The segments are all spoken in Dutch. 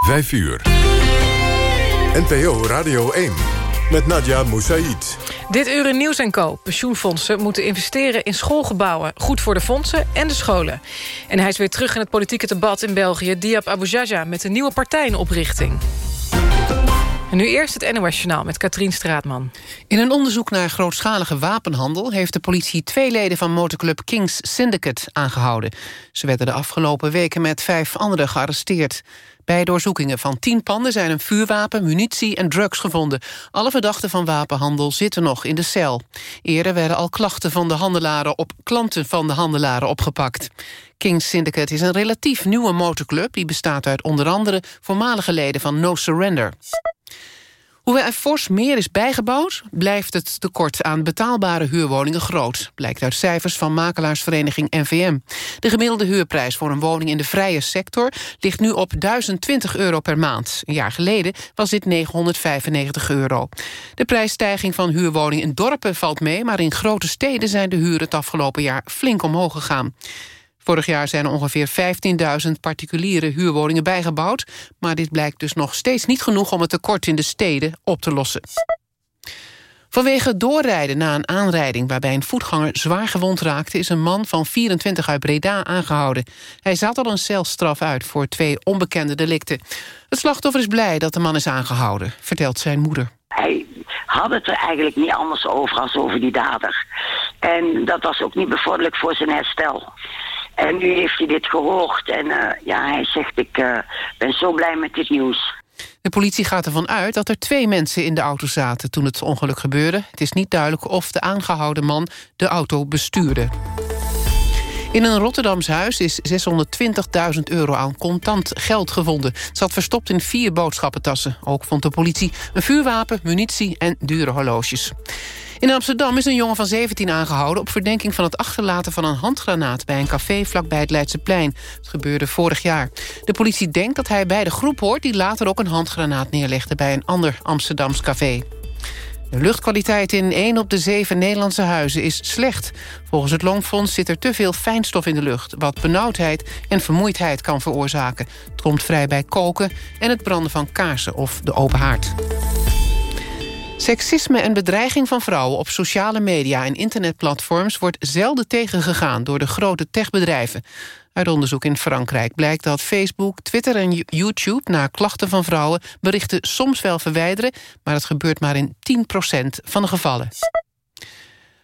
5 uur. NPO Radio 1 met Nadia Moussaïd. Dit uur in Nieuws en Co. Pensioenfondsen moeten investeren in schoolgebouwen. Goed voor de fondsen en de scholen. En hij is weer terug in het politieke debat in België. Diab Abu Jaja met een nieuwe partijoprichting. En nu eerst het NOS Journaal met Katrien Straatman. In een onderzoek naar grootschalige wapenhandel... heeft de politie twee leden van motorclub Kings Syndicate aangehouden. Ze werden de afgelopen weken met vijf anderen gearresteerd. Bij doorzoekingen van tien panden zijn een vuurwapen, munitie en drugs gevonden. Alle verdachten van wapenhandel zitten nog in de cel. Eerder werden al klachten van de handelaren op klanten van de handelaren opgepakt. Kings Syndicate is een relatief nieuwe motorclub... die bestaat uit onder andere voormalige leden van No Surrender. Hoewel er fors meer is bijgebouwd... blijft het tekort aan betaalbare huurwoningen groot. Blijkt uit cijfers van makelaarsvereniging NVM. De gemiddelde huurprijs voor een woning in de vrije sector... ligt nu op 1020 euro per maand. Een jaar geleden was dit 995 euro. De prijsstijging van huurwoningen in dorpen valt mee... maar in grote steden zijn de huren het afgelopen jaar flink omhoog gegaan. Vorig jaar zijn er ongeveer 15.000 particuliere huurwoningen bijgebouwd... maar dit blijkt dus nog steeds niet genoeg om het tekort in de steden op te lossen. Vanwege doorrijden na een aanrijding waarbij een voetganger zwaar gewond raakte... is een man van 24 uit Breda aangehouden. Hij zat al een celstraf uit voor twee onbekende delicten. Het slachtoffer is blij dat de man is aangehouden, vertelt zijn moeder. Hij had het er eigenlijk niet anders over als over die dader. En dat was ook niet bevorderlijk voor zijn herstel. En nu heeft hij dit gehoord en uh, ja, hij zegt ik uh, ben zo blij met dit nieuws. De politie gaat ervan uit dat er twee mensen in de auto zaten toen het ongeluk gebeurde. Het is niet duidelijk of de aangehouden man de auto bestuurde. In een Rotterdams huis is 620.000 euro aan contant geld gevonden. Het zat verstopt in vier boodschappentassen. Ook vond de politie een vuurwapen, munitie en dure horloges. In Amsterdam is een jongen van 17 aangehouden... op verdenking van het achterlaten van een handgranaat... bij een café vlakbij het Leidseplein. Het gebeurde vorig jaar. De politie denkt dat hij bij de groep hoort... die later ook een handgranaat neerlegde bij een ander Amsterdams café. De luchtkwaliteit in 1 op de 7 Nederlandse huizen is slecht. Volgens het Longfonds zit er te veel fijnstof in de lucht... wat benauwdheid en vermoeidheid kan veroorzaken. Het komt vrij bij koken en het branden van kaarsen of de open haard. Seksisme en bedreiging van vrouwen op sociale media en internetplatforms wordt zelden tegengegaan door de grote techbedrijven. Uit onderzoek in Frankrijk blijkt dat Facebook, Twitter en YouTube... na klachten van vrouwen berichten soms wel verwijderen... maar het gebeurt maar in 10% van de gevallen.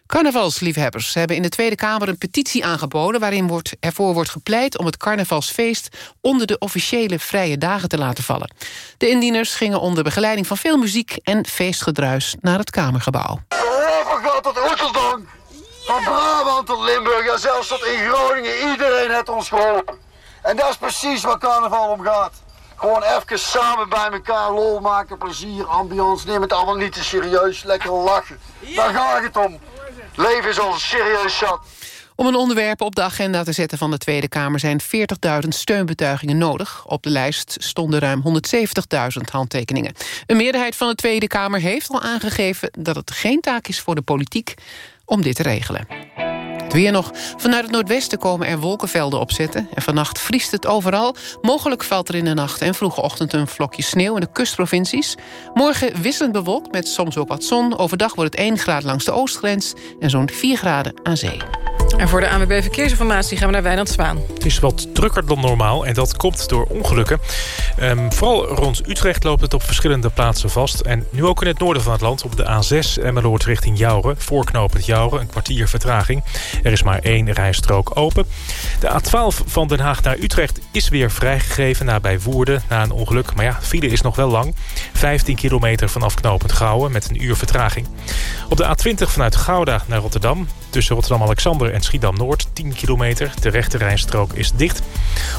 Carnavalsliefhebbers hebben in de Tweede Kamer een petitie aangeboden... waarin wordt, ervoor wordt gepleit om het carnavalsfeest... onder de officiële vrije dagen te laten vallen. De indieners gingen onder begeleiding van veel muziek... en feestgedruis naar het Kamergebouw. gaat tot Oeteldonk, van Brabant tot Limburg... ja, zelfs tot in Groningen, iedereen heeft ons geholpen. En dat is precies waar carnaval om gaat. Gewoon even samen bij elkaar lol maken, plezier, ambiance. Neem het allemaal niet te serieus, lekker lachen. Daar gaat het om. Leven is al serieus zat. Om een onderwerp op de agenda te zetten van de Tweede Kamer... zijn 40.000 steunbetuigingen nodig. Op de lijst stonden ruim 170.000 handtekeningen. Een meerderheid van de Tweede Kamer heeft al aangegeven... dat het geen taak is voor de politiek om dit te regelen. Het weer nog. Vanuit het noordwesten komen er wolkenvelden opzetten. En vannacht vriest het overal. Mogelijk valt er in de nacht en vroege ochtend een vlokje sneeuw in de kustprovincies. Morgen wisselend bewolkt met soms ook wat zon. Overdag wordt het 1 graad langs de oostgrens en zo'n 4 graden aan zee. En voor de ANWB Verkeersinformatie gaan we naar Wijnand Zwaan. Het is wat drukker dan normaal en dat komt door ongelukken. Um, vooral rond Utrecht loopt het op verschillende plaatsen vast. En nu ook in het noorden van het land op de A6 Emmeloord richting Jouren. Voorknopend Jouren, een kwartier vertraging. Er is maar één rijstrook open. De A12 van Den Haag naar Utrecht is weer vrijgegeven... na bij Woerden, na een ongeluk. Maar ja, file is nog wel lang. 15 kilometer vanaf knopend Gouwen met een uur vertraging. Op de A20 vanuit Gouda naar Rotterdam... tussen Rotterdam-Alexander en Schiedam-Noord, 10 kilometer. De rechte rijstrook is dicht.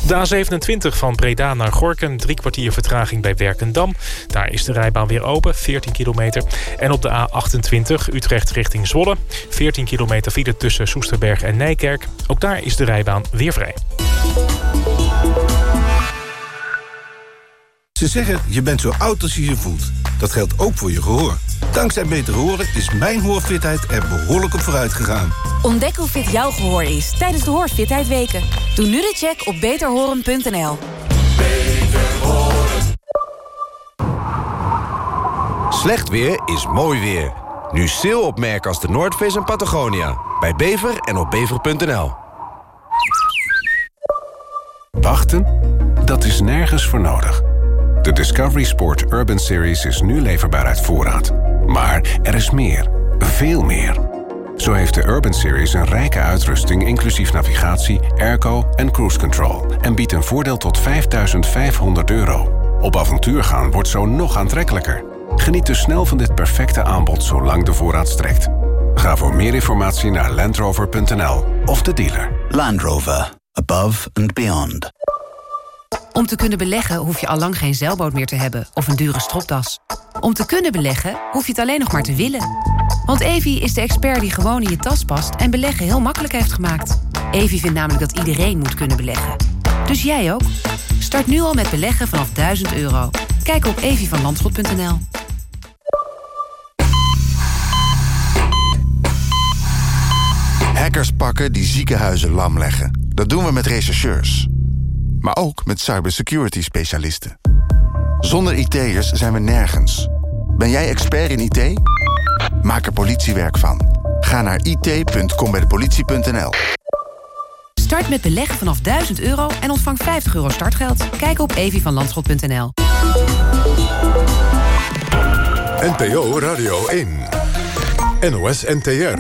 Op de A27 van Breda naar Gorken, drie kwartier vertraging bij Werkendam. Daar is de rijbaan weer open, 14 kilometer. En op de A28 Utrecht richting Zwolle, 14 kilometer file tussen Soesterberg en Nijkerk. Ook daar is de rijbaan weer vrij. Ze zeggen, je bent zo oud als je je voelt. Dat geldt ook voor je gehoor. Dankzij Beter Horen is mijn hoorfitheid er behoorlijk op vooruit gegaan. Ontdek hoe fit jouw gehoor is tijdens de Hoorfitheid Weken. Doe nu de check op beterhoren.nl. Slecht weer is mooi weer. Nu sale op merken als de Noordface en Patagonia. Bij Bever en op bever.nl. Wachten? Dat is nergens voor nodig. De Discovery Sport Urban Series is nu leverbaar uit voorraad. Maar er is meer. Veel meer. Zo heeft de Urban Series een rijke uitrusting... inclusief navigatie, airco en cruise control... en biedt een voordeel tot 5500 euro. Op avontuur gaan wordt zo nog aantrekkelijker. Geniet dus snel van dit perfecte aanbod zolang de voorraad strekt. Ga voor meer informatie naar landrover.nl of de dealer. Land Rover. Above and beyond. Om te kunnen beleggen hoef je al lang geen zeilboot meer te hebben of een dure stropdas. Om te kunnen beleggen hoef je het alleen nog maar te willen. Want Evi is de expert die gewoon in je tas past en beleggen heel makkelijk heeft gemaakt. Evi vindt namelijk dat iedereen moet kunnen beleggen. Dus jij ook? Start nu al met beleggen vanaf 1000 euro. Kijk op evievanlandschot.nl. Hackers pakken die ziekenhuizen lam leggen. Dat doen we met rechercheurs. Maar ook met cybersecurity specialisten. Zonder IT'ers zijn we nergens. Ben jij expert in IT? Maak er politiewerk van. Ga naar it.combijdepolitie.nl Start met beleggen vanaf 1000 euro en ontvang 50 euro startgeld. Kijk op evievanlandschot.nl. NPO Radio 1. NOS NTR.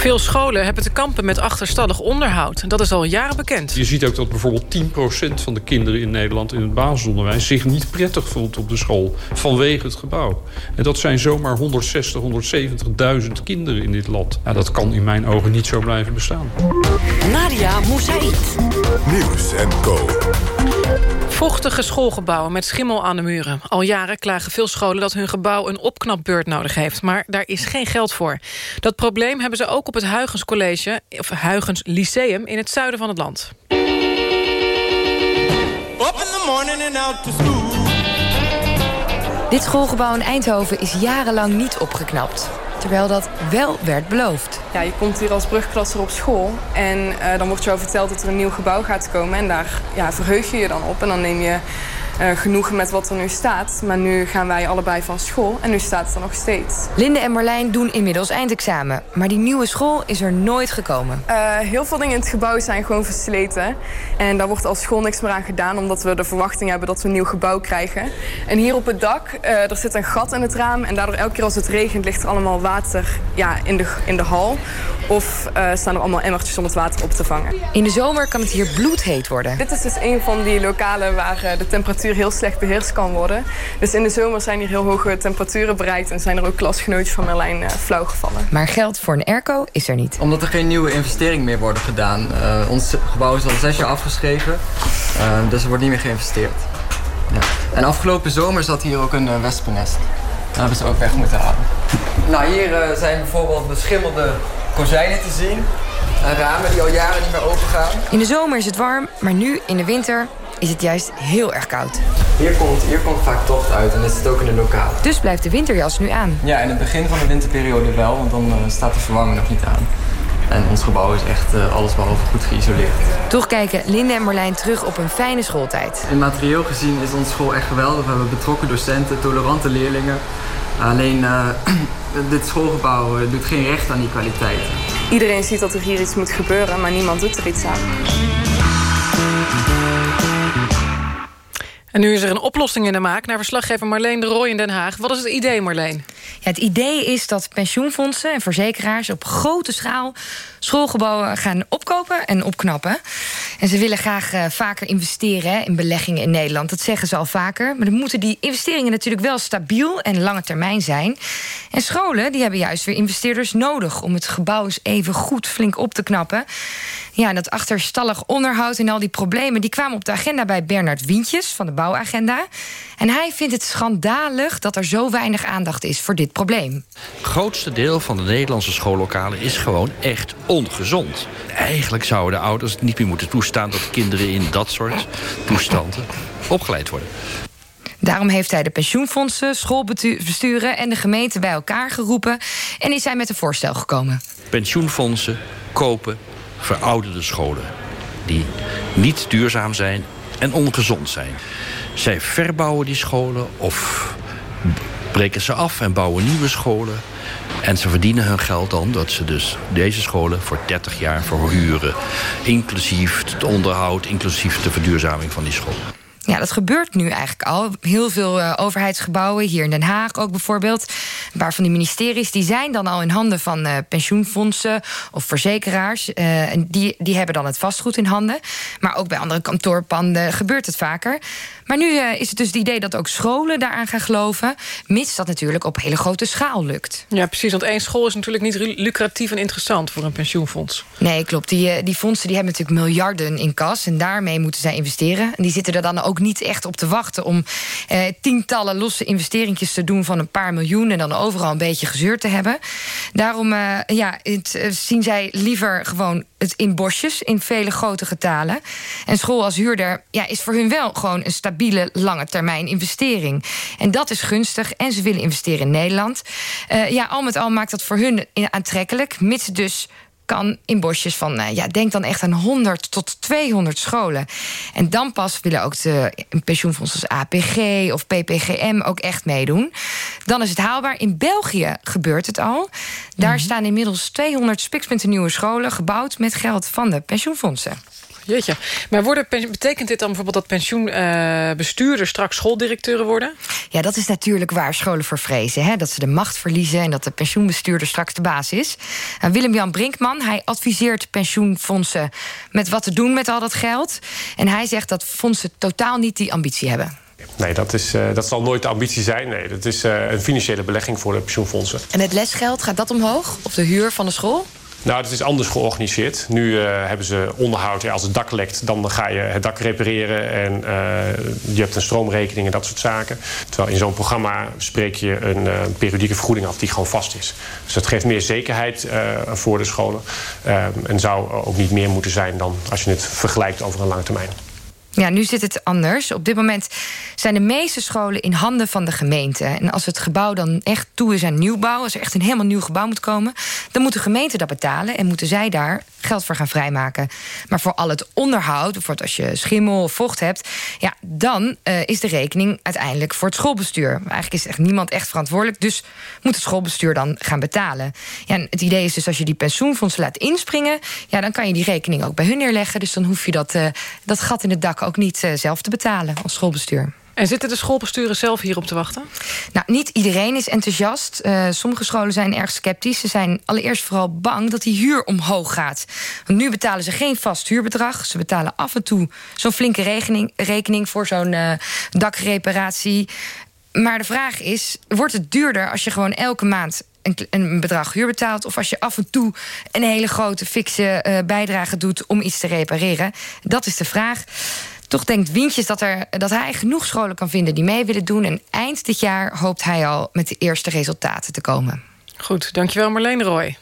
Veel scholen hebben te kampen met achterstallig onderhoud. Dat is al jaren bekend. Je ziet ook dat bijvoorbeeld 10% van de kinderen in Nederland... in het basisonderwijs zich niet prettig voelt op de school... vanwege het gebouw. En dat zijn zomaar 160, 170.000 kinderen in dit land. Ja, dat kan in mijn ogen niet zo blijven bestaan. Nadia Moussaïd. Nieuws en Co. Vochtige schoolgebouwen met schimmel aan de muren. Al jaren klagen veel scholen dat hun gebouw een opknapbeurt nodig heeft. Maar daar is geen geld voor. Dat probleem hebben ze ook op het Huygens College... of Huygens Lyceum in het zuiden van het land. Up in the morning and out to school. Dit schoolgebouw in Eindhoven is jarenlang niet opgeknapt. Terwijl dat wel werd beloofd. Ja, je komt hier als brugklasser op school. En uh, dan wordt jou verteld dat er een nieuw gebouw gaat komen. En daar ja, verheug je je dan op. En dan neem je uh, genoegen met wat er nu staat. Maar nu gaan wij allebei van school. En nu staat het er nog steeds. Linde en Marlijn doen inmiddels eindexamen. Maar die nieuwe school is er nooit gekomen. Uh, heel veel dingen in het gebouw zijn gewoon versleten. En daar wordt als school niks meer aan gedaan. Omdat we de verwachting hebben dat we een nieuw gebouw krijgen. En hier op het dak, er zit een gat in het raam. En daardoor elke keer als het regent ligt er allemaal water ja, in, de, in de hal. Of staan er allemaal emmertjes om het water op te vangen. In de zomer kan het hier bloedheet worden. Dit is dus een van die lokalen waar de temperatuur heel slecht beheerst kan worden. Dus in de zomer zijn hier heel hoge temperaturen bereikt... en zijn er ook klasgenootjes van Merlijn uh, flauw gevallen. Maar geld voor een airco is er niet. Omdat er geen nieuwe investeringen meer worden gedaan. ons gebouw is al zes jaar afgeschreven, dus er wordt niet meer geïnvesteerd. Ja. En afgelopen zomer zat hier ook een wespennest. Dat hebben ze ook weg moeten halen. Nou, hier uh, zijn bijvoorbeeld beschimmelde kozijnen te zien. En ramen die al jaren niet meer open gaan. In de zomer is het warm, maar nu in de winter is het juist heel erg koud. Hier komt, hier komt vaak tocht uit en dat zit ook in de lokaal. Dus blijft de winterjas nu aan? Ja, in het begin van de winterperiode wel, want dan uh, staat de verwarming nog niet aan. En ons gebouw is echt uh, allesbehalve goed geïsoleerd. Toch kijken Linde en Marlijn terug op een fijne schooltijd. In materieel gezien is onze school echt geweldig. We hebben betrokken docenten, tolerante leerlingen. Alleen uh, dit schoolgebouw uh, doet geen recht aan die kwaliteit. Iedereen ziet dat er hier iets moet gebeuren, maar niemand doet er iets aan. En nu is er een oplossing in de maak naar verslaggever Marleen de Rooij in Den Haag. Wat is het idee, Marleen? Het idee is dat pensioenfondsen en verzekeraars op grote schaal schoolgebouwen gaan opkopen en opknappen. En ze willen graag uh, vaker investeren hè, in beleggingen in Nederland. Dat zeggen ze al vaker. Maar dan moeten die investeringen natuurlijk wel stabiel en lange termijn zijn. En scholen die hebben juist weer investeerders nodig om het gebouw eens even goed flink op te knappen. Ja, en dat achterstallig onderhoud en al die problemen... die kwamen op de agenda bij Bernard Wientjes van de Bouwagenda. En hij vindt het schandalig dat er zo weinig aandacht is voor dit probleem. Het grootste deel van de Nederlandse schoollokalen is gewoon echt ongezond. Eigenlijk zouden de ouders niet meer moeten toestaan... dat kinderen in dat soort toestanden opgeleid worden. Daarom heeft hij de pensioenfondsen, schoolbesturen en de gemeente bij elkaar geroepen... en is hij met een voorstel gekomen. Pensioenfondsen kopen verouderde scholen... die niet duurzaam zijn en ongezond zijn. Zij verbouwen die scholen of breken ze af en bouwen nieuwe scholen. En ze verdienen hun geld dan dat ze dus deze scholen voor 30 jaar verhuren. Inclusief het onderhoud, inclusief de verduurzaming van die school. Ja, dat gebeurt nu eigenlijk al. Heel veel uh, overheidsgebouwen, hier in Den Haag ook bijvoorbeeld. Een paar van die ministeries die zijn dan al in handen van uh, pensioenfondsen of verzekeraars. Uh, en die, die hebben dan het vastgoed in handen. Maar ook bij andere kantoorpanden gebeurt het vaker. Maar nu is het dus het idee dat ook scholen daaraan gaan geloven. Mits dat natuurlijk op hele grote schaal lukt. Ja, precies. Want één school is natuurlijk niet lucratief en interessant voor een pensioenfonds. Nee, klopt. Die, die fondsen die hebben natuurlijk miljarden in kas. En daarmee moeten zij investeren. En die zitten er dan ook niet echt op te wachten om eh, tientallen losse investeringjes te doen van een paar miljoen en dan overal een beetje gezeurd te hebben. Daarom ja, het, zien zij liever gewoon het in bosjes, in vele grote getalen. En school als huurder ja, is voor hun wel gewoon een stabiele lange termijn investering. En dat is gunstig. En ze willen investeren in Nederland. Uh, ja, al met al maakt dat voor hun aantrekkelijk, mits dus kan in bosjes van, uh, ja, denk dan echt aan 100 tot 200 scholen. En dan pas willen ook de pensioenfondsen als APG of PPGM ook echt meedoen. Dan is het haalbaar. In België gebeurt het al. Daar mm -hmm. staan inmiddels 200 spikspunten scholen gebouwd met geld van de pensioenfondsen. Jeetje. Maar worden, betekent dit dan bijvoorbeeld dat pensioenbestuurders uh, straks schooldirecteuren worden? Ja, dat is natuurlijk waar scholen voor vrezen. Hè? Dat ze de macht verliezen en dat de pensioenbestuurder straks de baas is. Uh, Willem-Jan Brinkman, hij adviseert pensioenfondsen met wat te doen met al dat geld. En hij zegt dat fondsen totaal niet die ambitie hebben. Nee, dat, is, uh, dat zal nooit de ambitie zijn. Nee, dat is uh, een financiële belegging voor de pensioenfondsen. En het lesgeld, gaat dat omhoog? Of de huur van de school? Nou, het is anders georganiseerd. Nu uh, hebben ze onderhoud. Ja, als het dak lekt, dan ga je het dak repareren. En uh, je hebt een stroomrekening en dat soort zaken. Terwijl in zo'n programma spreek je een uh, periodieke vergoeding af die gewoon vast is. Dus dat geeft meer zekerheid voor de scholen. en zou ook niet meer moeten zijn dan als je het vergelijkt over een lange termijn. Ja, nu zit het anders. Op dit moment zijn de meeste scholen in handen van de gemeente. En als het gebouw dan echt toe is aan nieuwbouw... als er echt een helemaal nieuw gebouw moet komen... dan moet de gemeente dat betalen en moeten zij daar geld voor gaan vrijmaken. Maar voor al het onderhoud, bijvoorbeeld als je schimmel of vocht hebt... ja, dan uh, is de rekening uiteindelijk voor het schoolbestuur. Eigenlijk is echt niemand echt verantwoordelijk... dus moet het schoolbestuur dan gaan betalen. Ja, en het idee is dus als je die pensioenfondsen laat inspringen... ja, dan kan je die rekening ook bij hun neerleggen. Dus dan hoef je dat, uh, dat gat in het dak ook niet uh, zelf te betalen als schoolbestuur. En zitten de schoolbesturen zelf hierop te wachten? Nou, niet iedereen is enthousiast. Uh, sommige scholen zijn erg sceptisch. Ze zijn allereerst vooral bang dat die huur omhoog gaat. Want nu betalen ze geen vast huurbedrag. Ze betalen af en toe zo'n flinke rekening, rekening voor zo'n uh, dakreparatie. Maar de vraag is, wordt het duurder als je gewoon elke maand een, een, bedrag huur betaalt... of als je af en toe een hele grote fikse uh, bijdrage doet om iets te repareren? Dat is de vraag. Toch denkt Wientjes dat, er, dat hij genoeg scholen kan vinden die mee willen doen. En eind dit jaar hoopt hij al met de eerste resultaten te komen. Goed, dankjewel Marleen Roy.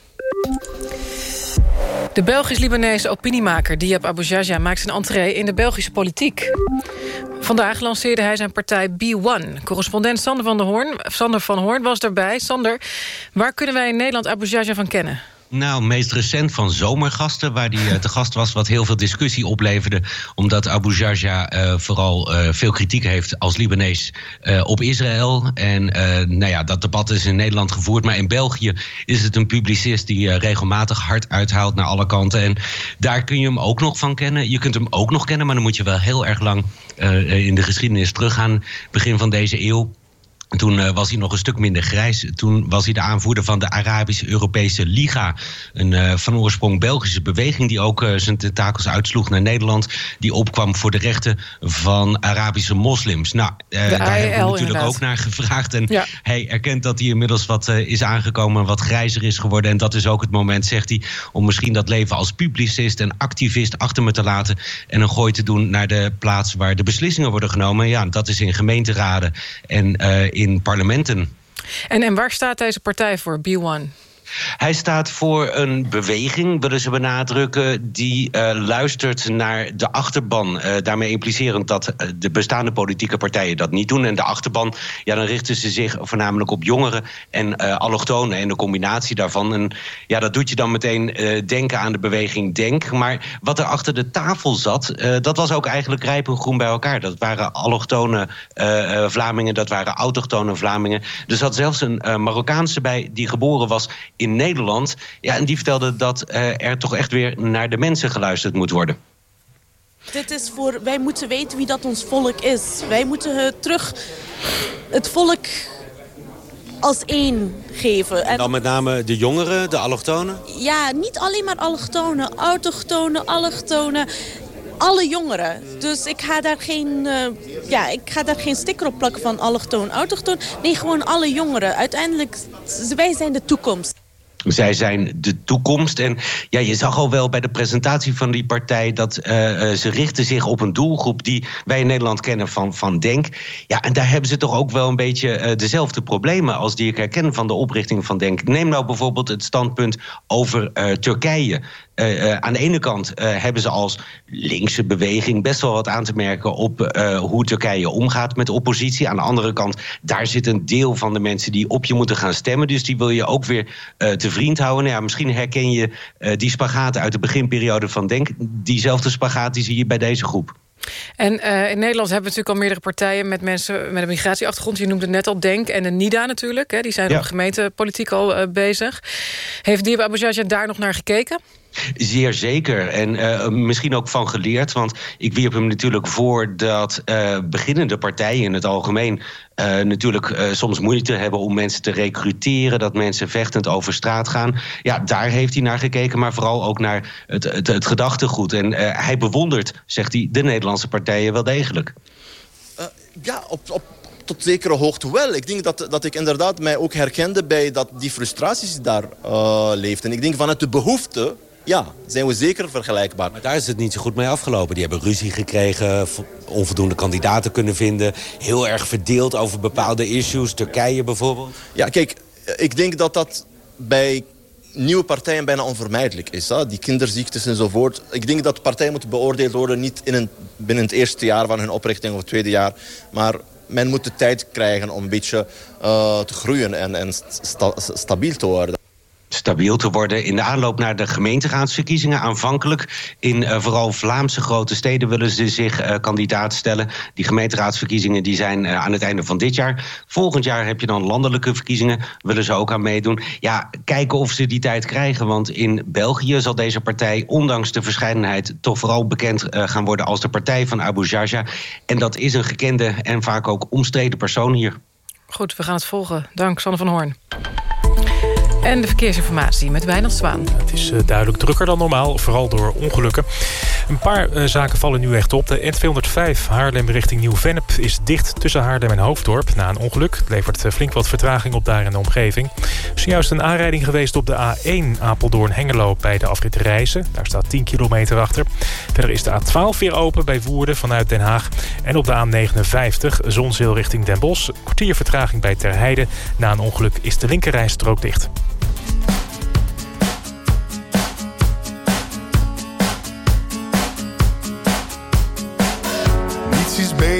De Belgisch-Libanese opiniemaker Diab Abu Jaja maakt zijn entree in de Belgische politiek. Vandaag lanceerde hij zijn partij B1. Correspondent Sander van, der Hoorn, Sander van Hoorn was daarbij. Sander, waar kunnen wij in Nederland Abu Jaja van kennen? Nou, meest recent van Zomergasten, waar hij uh, te gast was... wat heel veel discussie opleverde... omdat Abu Jarja uh, vooral uh, veel kritiek heeft als Libanees op Israël. En nou ja, dat debat is in Nederland gevoerd. Maar in België is het een publicist die regelmatig hard uithaalt naar alle kanten. En daar kun je hem ook nog van kennen. Je kunt hem ook nog kennen, maar dan moet je wel heel erg lang... in de geschiedenis teruggaan, begin van deze eeuw... Toen uh, was hij nog een stuk minder grijs. Toen was hij de aanvoerder van de Arabisch-Europese Liga. Een uh, van oorsprong Belgische beweging die ook uh, zijn tentakels uitsloeg naar Nederland. Die opkwam voor de rechten van Arabische moslims. Nou, daar hebben we natuurlijk inderdaad. ook naar gevraagd. En ja. hij erkent dat hij inmiddels wat is aangekomen, wat grijzer is geworden. En dat is ook het moment, zegt hij, om misschien dat leven als publicist en activist achter me te laten. En een gooi te doen naar de plaats waar de beslissingen worden genomen. Ja, dat is in gemeenteraden en in parlementen. En, en waar staat deze partij voor, B1? Hij staat voor een beweging, willen ze benadrukken, die uh, luistert naar de achterban. Uh, daarmee implicerend dat uh, de bestaande politieke partijen dat niet doen. En de achterban, ja, dan richten ze zich voornamelijk op jongeren en allochtonen en de combinatie daarvan. En ja, dat doet je dan meteen denken aan de beweging Denk. Maar wat er achter de tafel zat, dat was ook eigenlijk rijp en groen bij elkaar. Dat waren allochtone Vlamingen, dat waren autochtone Vlamingen. Er zat zelfs een Marokkaanse bij die geboren was in Nederland. Ja, en die vertelde dat uh, er toch echt weer naar de mensen geluisterd moet worden. Dit is voor, wij moeten weten wie dat ons volk is. Wij moeten uh, terug het volk als één geven. En dan met name de jongeren, de allochtonen? Ja, niet alleen maar allochtonen. Autochtonen, allochtonen alle jongeren. Dus ik ga daar geen, uh, ja, ik ga daar geen sticker op plakken van allochtoon, autochtoon. Nee, gewoon alle jongeren. Uiteindelijk, wij zijn de toekomst. Zij zijn de toekomst. En ja, je zag al wel bij de presentatie van die partij dat uh, ze richten zich op een doelgroep die wij in Nederland kennen van, van Denk. Ja, en daar hebben ze toch ook wel een beetje uh, dezelfde problemen als die ik herken van de oprichting van Denk. Neem nou bijvoorbeeld het standpunt over Turkije. Uh, uh, aan de ene kant uh, hebben ze als linkse beweging best wel wat aan te merken op hoe Turkije omgaat met de oppositie. Aan de andere kant, daar zit een deel van de mensen die op je moeten gaan stemmen. Dus die wil je ook weer te vriend houden. Nou ja, misschien herken je die spagaat uit de beginperiode van Denk. Diezelfde spagaat die zie je bij deze groep. En uh, in Nederland hebben we natuurlijk al meerdere partijen... met mensen met een migratieachtergrond. Je noemde net al Denk en de NIDA natuurlijk. Hè, die zijn ja. op gemeentepolitiek al uh, bezig. Heeft Diab Abujaja daar nog naar gekeken? Zeer zeker. En uh, misschien ook van geleerd. Want ik wierp hem natuurlijk voor dat uh, beginnende partijen in het algemeen. Uh, natuurlijk soms moeite hebben om mensen te recruteren. Dat mensen vechtend over straat gaan. Ja, daar heeft hij naar gekeken. Maar vooral ook naar het, het, het gedachtegoed. En hij bewondert, zegt hij, de Nederlandse partijen wel degelijk. ja, op, op tot zekere hoogte wel. Ik denk dat, dat ik inderdaad mij ook herkende bij dat die frustraties die daar uh, leefden. Ik denk vanuit de behoefte ja, zijn we zeker vergelijkbaar. Maar daar is het niet zo goed mee afgelopen. Die hebben ruzie gekregen, onvoldoende kandidaten kunnen vinden... heel erg verdeeld over bepaalde issues, Turkije bijvoorbeeld. Ja, kijk, ik denk dat dat bij nieuwe partijen bijna onvermijdelijk is. Hè? Die kinderziektes enzovoort. Ik denk dat partijen moeten beoordeeld worden... niet in een, binnen het eerste jaar van hun oprichting of het tweede jaar... maar men moet de tijd krijgen om een beetje uh, te groeien en, en sta, stabiel te worden stabiel te worden in de aanloop naar de gemeenteraadsverkiezingen. Aanvankelijk in uh, vooral Vlaamse grote steden willen ze zich uh, kandidaat stellen. Die gemeenteraadsverkiezingen die zijn uh, aan het einde van dit jaar. Volgend jaar heb je dan landelijke verkiezingen. Willen ze ook aan meedoen. Ja, kijken of ze die tijd krijgen. Want in België zal deze partij, ondanks de verscheidenheid... toch vooral bekend gaan worden als de partij van Abu Jaja. En dat is een gekende en vaak ook omstreden persoon hier. Goed, we gaan het volgen. Dank, Sanne van Hoorn. En de verkeersinformatie met Wijnand Zwaan. Het is uh, duidelijk drukker dan normaal, vooral door ongelukken. Een paar uh, zaken vallen nu echt op. De N205 Haarlem richting Nieuw-Vennep is dicht tussen Haarlem en Hoofddorp... na een ongeluk. Het levert uh, flink wat vertraging op daar in de omgeving. Er is juist een aanrijding geweest op de A1 Apeldoorn-Hengelo... bij de afrit Reizen. Daar staat 10 kilometer achter. Verder is de A12 weer open bij Woerden vanuit Den Haag. En op de A59 Zonzeel richting Den Bosch. Kwartier vertraging bij Terheide. Na een ongeluk is de linkerrijstrook dicht.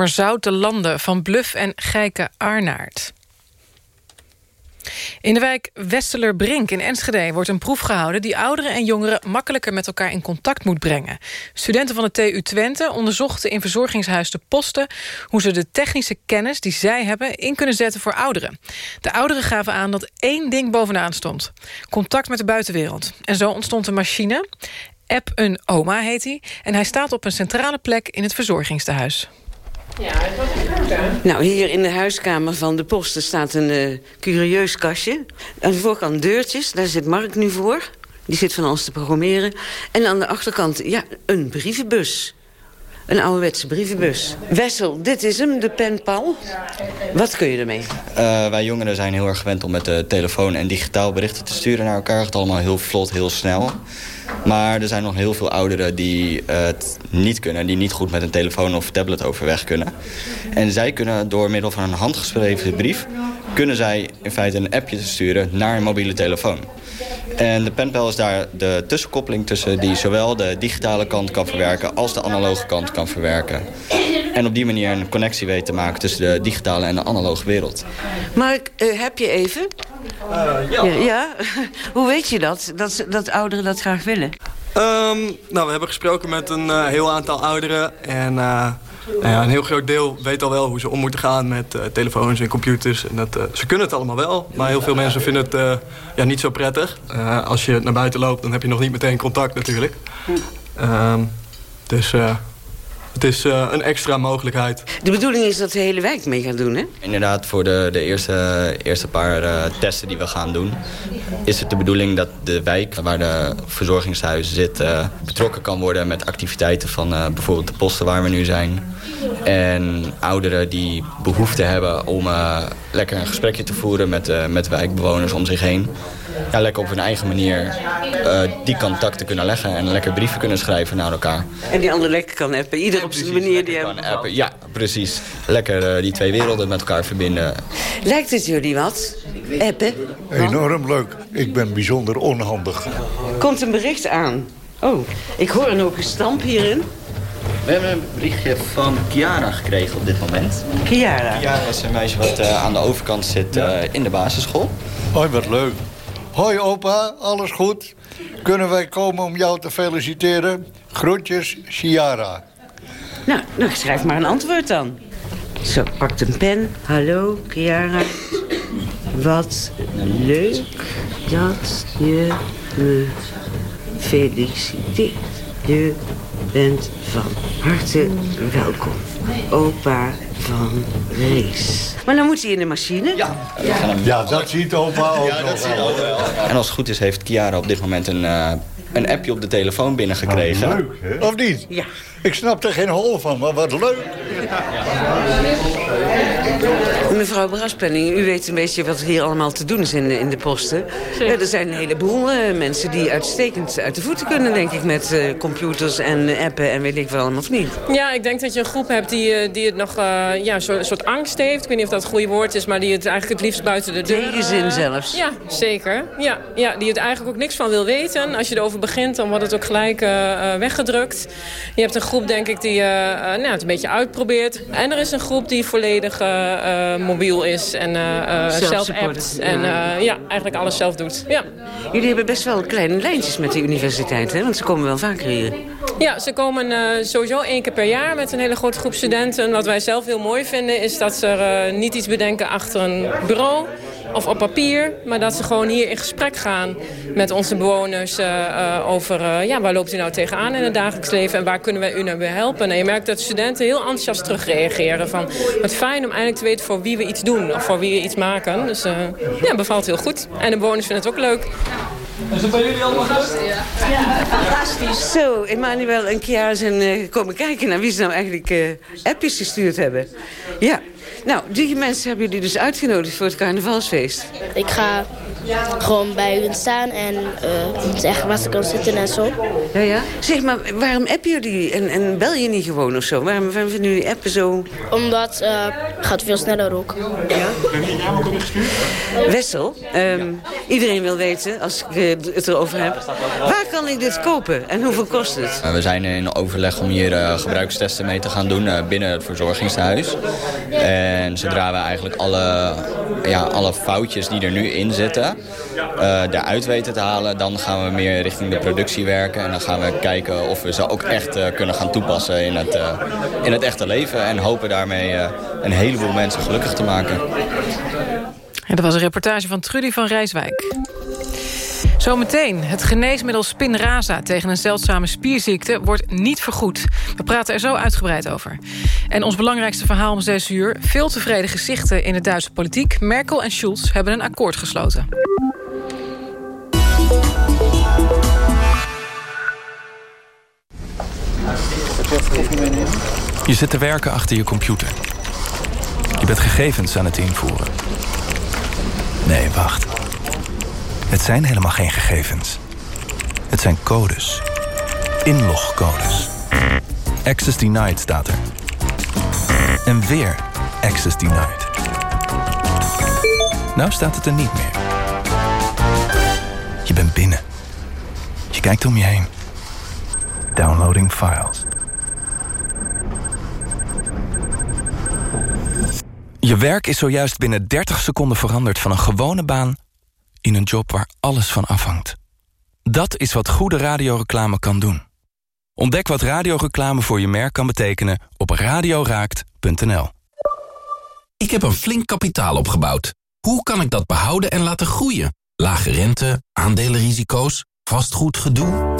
Nummer Zoute Landen van Bluff en Geike Arnaert. In de wijk Westerlerbrink in Enschede wordt een proef gehouden... die ouderen en jongeren makkelijker met elkaar in contact moet brengen. Studenten van de TU Twente onderzochten in verzorgingshuis De Posten... hoe ze de technische kennis die zij hebben in kunnen zetten voor ouderen. De ouderen gaven aan dat één ding bovenaan stond. Contact met de buitenwereld. En zo ontstond een machine. App een oma heet hij. En hij staat op een centrale plek in het verzorgingstehuis. Ja, het was een Nou, hier in de huiskamer van de posten staat een eh, curieus kastje. Aan de voorkant deurtjes, daar zit Mark nu voor. Die zit van ons te programmeren. En aan de achterkant, ja, een brievenbus. Een ouderwetse brievenbus. Wessel, dit is hem, de penpal. Wat kun je ermee? Eh, wij jongeren zijn heel erg gewend om met de telefoon en digitaal berichten te sturen naar elkaar. Het allemaal heel vlot, heel snel. Maar er zijn nog heel veel ouderen die het niet kunnen. Die niet goed met een telefoon of tablet overweg kunnen. En zij kunnen door middel van een handgeschreven brief... kunnen zij in feite een appje sturen naar een mobiele telefoon. En de penpal is daar de tussenkoppeling tussen die zowel de digitale kant kan verwerken... als de analoge kant kan verwerken. En op die manier een connectie weet te maken tussen de digitale en de analoge wereld. Mark, eh, heb je even? ja. ja. Hoe weet je dat? dat? Dat ouderen dat graag willen? Ehm, nou, we hebben gesproken met een eh, heel aantal ouderen. En eh, nou ja, een heel groot deel weet al wel hoe ze om moeten gaan met eh, telefoons en computers. En dat, eh, ze kunnen het allemaal wel, maar heel veel mensen vinden het eh, ja, niet zo prettig. Eh, als je naar buiten loopt, dan heb je nog niet meteen contact natuurlijk. Ehm, dus eh, het is eh, een extra mogelijkheid. De bedoeling is dat de hele wijk mee gaat doen, hè? Inderdaad, voor de, de eerste, eerste paar eh, testen die we gaan doen... is het de bedoeling dat de wijk waar de verzorgingshuis zit... eh, betrokken kan worden met activiteiten van eh, bijvoorbeeld de posten waar we nu zijn. En ouderen die behoefte hebben om eh, lekker een gesprekje te voeren... met, eh, met wijkbewoners om zich heen. Ja, lekker op hun eigen manier eh, die contacten kunnen leggen... en lekker brieven kunnen schrijven naar elkaar. En die ander lekker kan appen. Ieder op zijn manier die hem... Appen, ja, precies. Lekker die twee werelden met elkaar verbinden. Lijkt het jullie wat? Appen? Enorm leuk. Ik ben bijzonder onhandig. Komt een bericht aan. Oh, ik hoor een ook gestamp hierin. We hebben een berichtje van Chiara gekregen op dit moment. Chiara? Chiara is een meisje wat eh, aan de overkant zit eh, in de basisschool. Hoi, wat leuk. Hoi opa, alles goed? Kunnen wij komen om jou te feliciteren? Groetjes, Ciara. Nou, nou, schrijf maar een antwoord dan. Zo, pakt een pen. Hallo, Chiara. Wat leuk dat je me feliciteert. Je bent van harte welkom. Opa van Rees. Maar dan moet hij in de machine. Ja, Ja, dat ziet opa ook nog wel. En als het goed is heeft Kiara op dit moment een, eh, een appje op de telefoon binnengekregen. Leuk, hè? Of niet? Ja. Ik snap er geen hol van, maar wat leuk. Mevrouw Braspenning, u weet een beetje wat er hier allemaal te doen is in de, in de posten. Ja, er zijn een heleboel eh, mensen die uitstekend uit de voeten kunnen, denk ik... met eh, computers en eh, appen en weet ik wel allemaal of niet. Ja, ik denk dat je een groep hebt die, die het nog eh, ja, een soort, angst heeft. Ik weet niet of dat het goede woord is, maar die het eigenlijk het liefst buiten de deur... Tegenzin zelfs. Ja, zeker. Ja, ja, die het eigenlijk ook niks van wil weten. Als je erover begint, dan wordt het ook gelijk weggedrukt. Je hebt een groep, denk ik, die eh, eh, nou, het een beetje uitprobeert. En er is een groep die volledig eh, mobiel is en zelf appt. En ja. ja, eigenlijk alles zelf doet. Ja. Jullie hebben best wel kleine lijntjes met de universiteit, hè? Want ze komen wel vaker hier. Ja, ze komen sowieso één keer per jaar met een hele grote groep studenten. En wat wij zelf heel mooi vinden is dat ze eh, niet iets bedenken achter een bureau of op papier. Maar dat ze gewoon hier in gesprek gaan met onze bewoners eh, eh, over eh, ja, waar loopt u nou tegenaan in het dagelijks leven en waar kunnen wij u nou weer helpen. En je merkt dat studenten heel enthousiast terugreageren van wat fijn om eindelijk te weten voor wie we iets doen of voor wie we iets maken. Dus eh, ja, bevalt heel goed. En de bewoners vinden het ook leuk. Is het bij jullie allemaal goed? Ja, fantastisch. Zo, Emmanuel en Kiara zijn eh, komen kijken naar wie ze nou eigenlijk eh, appjes gestuurd hebben. Ja, nou, die mensen hebben jullie dus uitgenodigd voor het carnavalsfeest. Ik ga gewoon bij hun staan en eh, zeggen waar ze kan zitten en zo. Ja, ja. Zeg maar, waarom appen jullie en, en bel je niet gewoon of zo? Waarom, waarom vinden jullie appen zo... Omdat eh gaat veel sneller ook. Wessel, ehm, iedereen wil weten, als ik eh, het erover heb... waar kan ik dit kopen en hoeveel kost het? Uh, we zijn in overleg om hier uh, gebruikstesten mee te gaan doen uh, binnen het verzorgingstehuis. En zodra we eigenlijk alle, ja, alle foutjes die er nu in zitten uh, eruit weten te halen... dan gaan we meer richting de productie werken. En dan gaan we kijken of we ze ook echt uh, kunnen gaan toepassen in het, uh, in het echte leven. En hopen daarmee een heleboel mensen gelukkig te maken. En dat was een reportage van Trudy van Rijswijk. Zometeen, het geneesmiddel Spinraza tegen een zeldzame spierziekte wordt niet vergoed. We praten er zo uitgebreid over. En ons belangrijkste verhaal om 6 uur. Veel tevreden gezichten in de Duitse politiek. Merkel en Schulz hebben een akkoord gesloten. Je zit te werken achter je computer. Je bent gegevens aan het invoeren. Nee, wacht. Het zijn helemaal geen gegevens. Het zijn codes. Inlogcodes. Access denied staat er. En weer access denied. Nou staat het er niet meer. Je bent binnen. Je kijkt om je heen. Downloading files. Je werk is zojuist binnen 30 seconden veranderd van een gewone baan in een job waar alles van afhangt. Dat is wat goede radioreclame kan doen. Ontdek wat radioreclame voor je merk kan betekenen op radioraakt.nl. Ik heb een flink kapitaal opgebouwd. Hoe kan ik dat behouden en laten groeien? Lage rente, aandelenrisico's, vastgoedgedoe?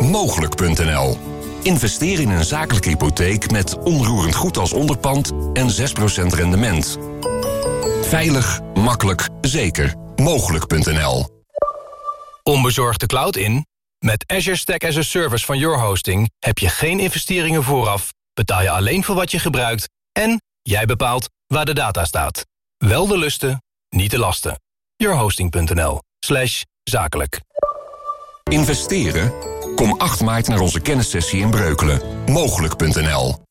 Mogelijk.nl Investeer in een zakelijke hypotheek met onroerend goed als onderpand en 6% rendement. Veilig, makkelijk, zeker. Mogelijk.nl Onbezorgd de cloud in? Met Azure Stack as a Service van Your Hosting heb je geen investeringen vooraf, betaal je alleen voor wat je gebruikt en jij bepaalt waar de data staat. Wel de lusten, niet de lasten. Yourhosting.nl slash zakelijk. Investeren? Kom 8 maart naar onze kennissessie in Breukelen. Mogelijk.nl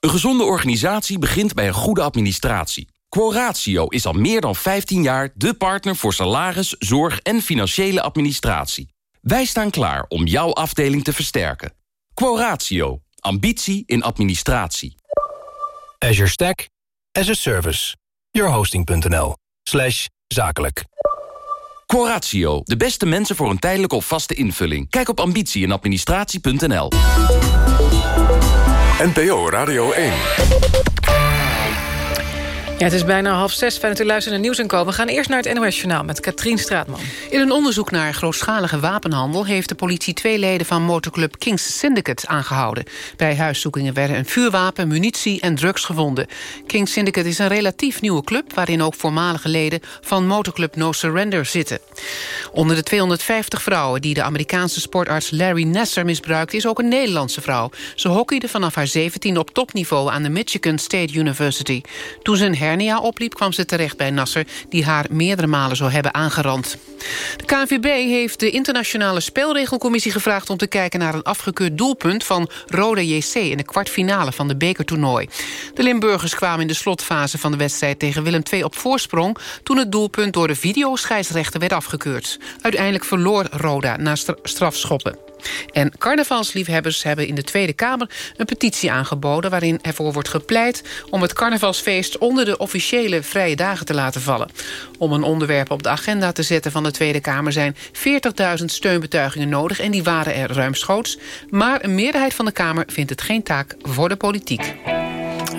Een gezonde organisatie begint bij een goede administratie. Quoratio is al meer dan 15 jaar de partner voor salaris, zorg en financiële administratie. Wij staan klaar om jouw afdeling te versterken. Quoratio. Ambitie in administratie. Azure Stack as a Service. Yourhosting.nl slash zakelijk. Quoratio. De beste mensen voor een tijdelijke of vaste invulling. Kijk op ambitie in administratie.nl. NPO Radio 1. Het is bijna half zes. Fijn dat u luistert naar Nieuws en Komen. We gaan eerst naar het NOS-journaal met Katrien Straatman. In een onderzoek naar grootschalige wapenhandel... heeft de politie twee leden van motorclub Kings Syndicate aangehouden. Bij huiszoekingen werden een vuurwapen, munitie en drugs gevonden. Kings Syndicate is een relatief nieuwe club... waarin ook voormalige leden van motorclub No Surrender zitten. Onder de 250 vrouwen die de Amerikaanse sportarts Larry Nasser misbruikte... is ook een Nederlandse vrouw. Ze hockeyde vanaf haar 17 op topniveau aan de Michigan State University. Toen ze een hernia opliep kwam ze terecht bij Nasser... die haar meerdere malen zou hebben aangerand. De KNVB heeft de internationale spelregelcommissie gevraagd... om te kijken naar een afgekeurd doelpunt van Roda JC... in de kwartfinale van de bekertoernooi. De Limburgers kwamen in de slotfase van de wedstrijd tegen Willem II op voorsprong... toen het doelpunt door de videoscheidsrechter werd afgekeurd. Uiteindelijk verloor Roda na strafschoppen. En carnavalsliefhebbers hebben in de Tweede Kamer een petitie aangeboden... waarin ervoor wordt gepleit om het carnavalsfeest onder de officiële vrije dagen te laten vallen. Om een onderwerp op de agenda te zetten van de Tweede Kamer... zijn 40.000 steunbetuigingen nodig en die waren er ruimschoots. Maar een meerderheid van de Kamer vindt het geen taak voor de politiek.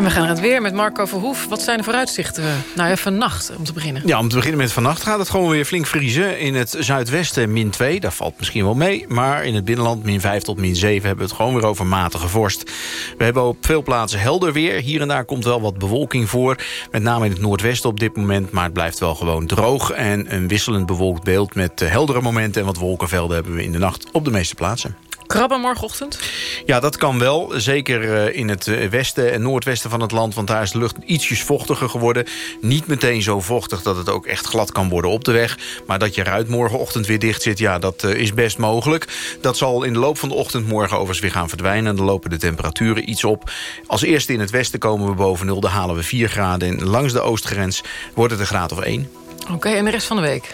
En we gaan naar het weer met Marco Verhoef. Wat zijn de vooruitzichten? Nou ja, vannacht om te beginnen. Ja, om te beginnen met vannacht gaat het gewoon weer flink vriezen. In het zuidwesten min 2, dat valt misschien wel mee. Maar in het binnenland min 5 tot min 7 hebben we het gewoon weer over matige vorst. We hebben op veel plaatsen helder weer. Hier en daar komt wel wat bewolking voor. Met name in het noordwesten op dit moment. Maar het blijft wel gewoon droog. En een wisselend bewolkt beeld met eh, heldere momenten... en wat wolkenvelden hebben we in de nacht op de meeste plaatsen. Krabben morgenochtend? Ja, dat kan wel. Zeker eh, in het eh, westen en noordwesten van het land. Want daar is de lucht ietsjes vochtiger geworden. Niet meteen zo vochtig dat het ook echt glad kan worden op de weg. Maar dat je ruit morgenochtend weer dicht zit, ja, dat eh, is best mogelijk. Dat zal in de loop van de ochtend morgen overigens weer gaan verdwijnen. En dan lopen de temperaturen iets op. Als eerste in het westen komen we boven nul. Dan halen we 4 graden. En langs de oostgrens wordt het een graad of 1. Oké, en de rest van de week?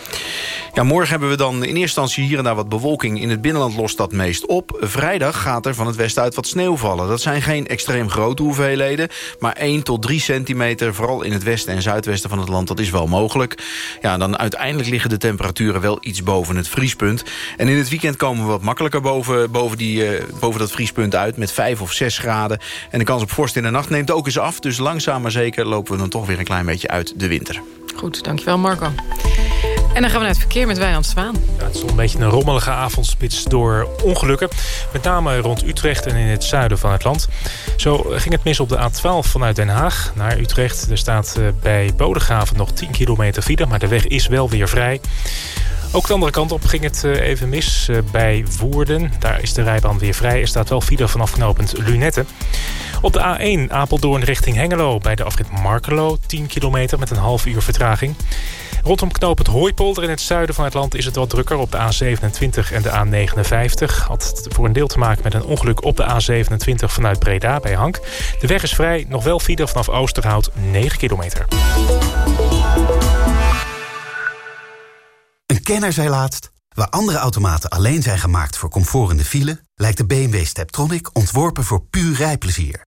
Ja, morgen hebben we dan in eerste instantie hier en daar wat bewolking. In het binnenland lost dat meest op. Vrijdag gaat er van het westen uit wat sneeuw vallen. Dat zijn geen extreem grote hoeveelheden. Maar 1 tot 3 centimeter, vooral in het westen en zuidwesten van het land. Dat is wel mogelijk. Ja, dan uiteindelijk liggen de temperaturen wel iets boven het vriespunt. En in het weekend komen we wat makkelijker boven, boven, die, uh, boven dat vriespunt uit. Met 5 of 6 graden. En de kans op vorst in de nacht neemt ook eens af. Dus langzaam maar zeker lopen we dan toch weer een klein beetje uit de winter. Goed, dankjewel En dan gaan we naar het verkeer met Wijnand Zwaan. Ja, het is een beetje een rommelige avondspits door ongelukken. Met name rond Utrecht en in het zuiden van het land. Zo ging het mis op de A12 vanuit Den Haag naar Utrecht. Er staat eh, bij Bodegraven nog 10 kilometer file, maar de weg is wel weer vrij. Ook de andere kant op ging het eh, even mis eh, bij Woerden. Daar is de rijbaan weer vrij. Er staat wel file vanaf knopend Lunetten. Op de A1 Apeldoorn richting Hengelo bij de afrit Markelo. 10 kilometer met een half uur vertraging. Rondom knooppunt Hooipolder in het zuiden van het land is het wat drukker op de A27 en de A59. Had voor een deel te maken met een ongeluk op de A27 vanuit Breda bij Hank. De weg is vrij, nog wel file vanaf Oosterhout 9 kilometer. Een kenner zei laatst... waar andere automaten alleen zijn gemaakt voor comfort in de file... lijkt de BMW Steptronic ontworpen voor puur rijplezier.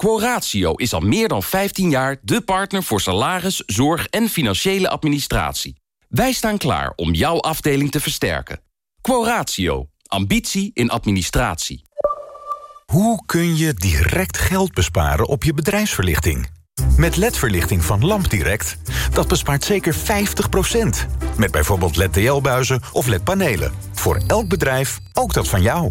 Quoratio is al meer dan 15 jaar de partner voor salaris, zorg en financiële administratie. Wij staan klaar om jouw afdeling te versterken. Quoratio. Ambitie in administratie. Hoe kun je direct geld besparen op je bedrijfsverlichting? Met LED-verlichting van LampDirect, dat bespaart zeker 50%. Met bijvoorbeeld LED-TL-buizen of LED-panelen. Voor elk bedrijf, ook dat van jou.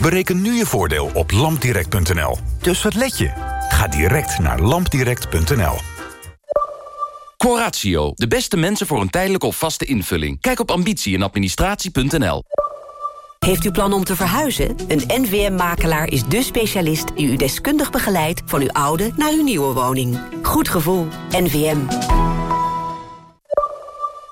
Bereken nu je voordeel op lampdirect.nl. Dus wat let je? Ga direct naar lampdirect.nl. Coratio, de beste mensen voor een tijdelijke of vaste invulling. Kijk op ambitie en administratie.nl. Heeft u plan om te verhuizen? Een NVM-makelaar is de specialist die u deskundig begeleidt... van uw oude naar uw nieuwe woning. Goed gevoel. NVM.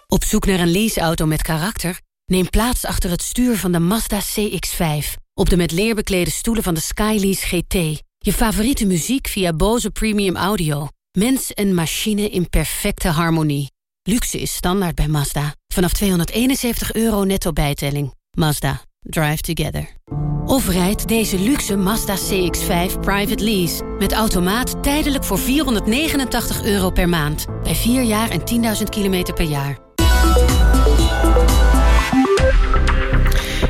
Op zoek naar een leaseauto met karakter? Neem plaats achter het stuur van de Mazda CX-5. Op de met leer beklede stoelen van de Skylease GT. Je favoriete muziek via Bose Premium Audio. Mens en machine in perfecte harmonie. Luxe is standaard bij Mazda. Vanaf 271 euro netto bijtelling. Mazda. Drive together. Of rijd deze luxe Mazda CX-5 private lease. Met automaat tijdelijk voor 489 euro per maand. Bij 4 jaar en 10.000 kilometer per jaar.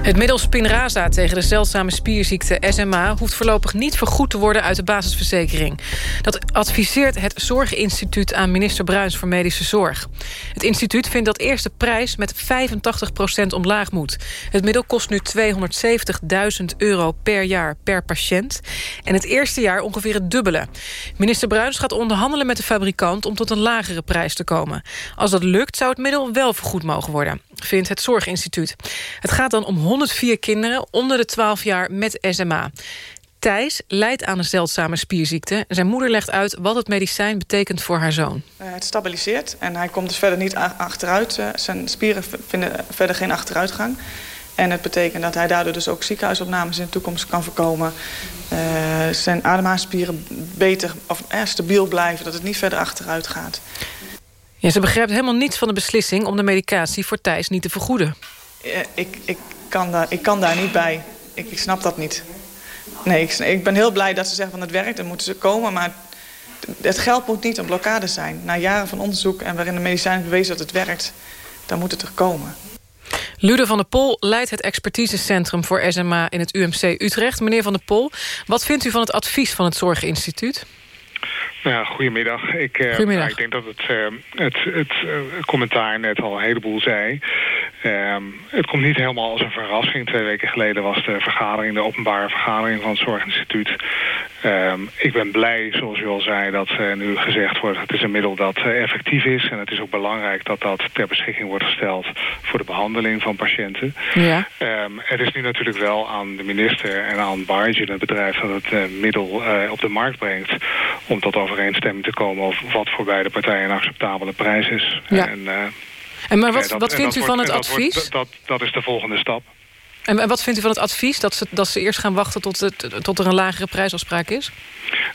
Het middel Spinraza tegen de zeldzame spierziekte SMA... hoeft voorlopig niet vergoed te worden uit de basisverzekering. Dat adviseert het Zorginstituut aan minister Bruins voor Medische Zorg. Het instituut vindt dat eerst de prijs met 85% omlaag moet. Het middel kost nu 270.000 euro per jaar per patiënt. En het eerste jaar ongeveer het dubbele. Minister Bruins gaat onderhandelen met de fabrikant... om tot een lagere prijs te komen. Als dat lukt zou het middel wel vergoed mogen worden vindt het Zorginstituut. Het gaat dan om 104 kinderen onder de 12 jaar met SMA. Thijs lijdt aan een zeldzame spierziekte. Zijn moeder legt uit wat het medicijn betekent voor haar zoon. Uh, het stabiliseert en hij komt dus verder niet achteruit. Uh, zijn spieren vinden verder geen achteruitgang. En het betekent dat hij daardoor dus ook ziekenhuisopnames in de toekomst kan voorkomen. Uh, zijn ademhalingsspieren beter of stabiel blijven, dat het niet verder achteruit gaat. Ja, ze begrijpt helemaal niets van de beslissing om de medicatie voor Thijs niet te vergoeden. ik, ik, kan daar, ik kan daar niet bij. Ik, ik snap dat niet. Nee, ik, ik, ben heel blij dat ze zeggen van het werkt en moeten ze komen. Maar het geld moet niet een blokkade zijn. Na jaren van onderzoek en waarin de medicijn bewezen dat het werkt... dan moet het er komen. Lude van der Pol leidt het expertisecentrum voor SMA in het UMC Utrecht. Meneer van der Pol, wat vindt u van het advies van het Zorginstituut? Ja, goedemiddag. Ik, uh, goedemiddag. ik denk dat het, uh, het, het uh, commentaar net al een heleboel zei. Ehm, het komt niet helemaal als een verrassing. Twee weken geleden was de vergadering, de openbare vergadering van het Zorginstituut. Um, ik ben blij, zoals u al zei, dat nu gezegd wordt... het is een middel dat effectief is. En het is ook belangrijk dat dat ter beschikking wordt gesteld... voor de behandeling van patiënten. Ja. Um, het is nu natuurlijk wel aan de minister en aan Biogen, het bedrijf... dat het middel op de markt brengt om tot overeenstemming te komen... over wat voor beide partijen een acceptabele prijs is. Ja. En, uh, en maar wat, wat vindt u van het advies? dat, dat, dat is de volgende stap. En wat vindt u van het advies? Dat ze, dat ze eerst gaan wachten tot, het, tot er een lagere prijsafspraak is?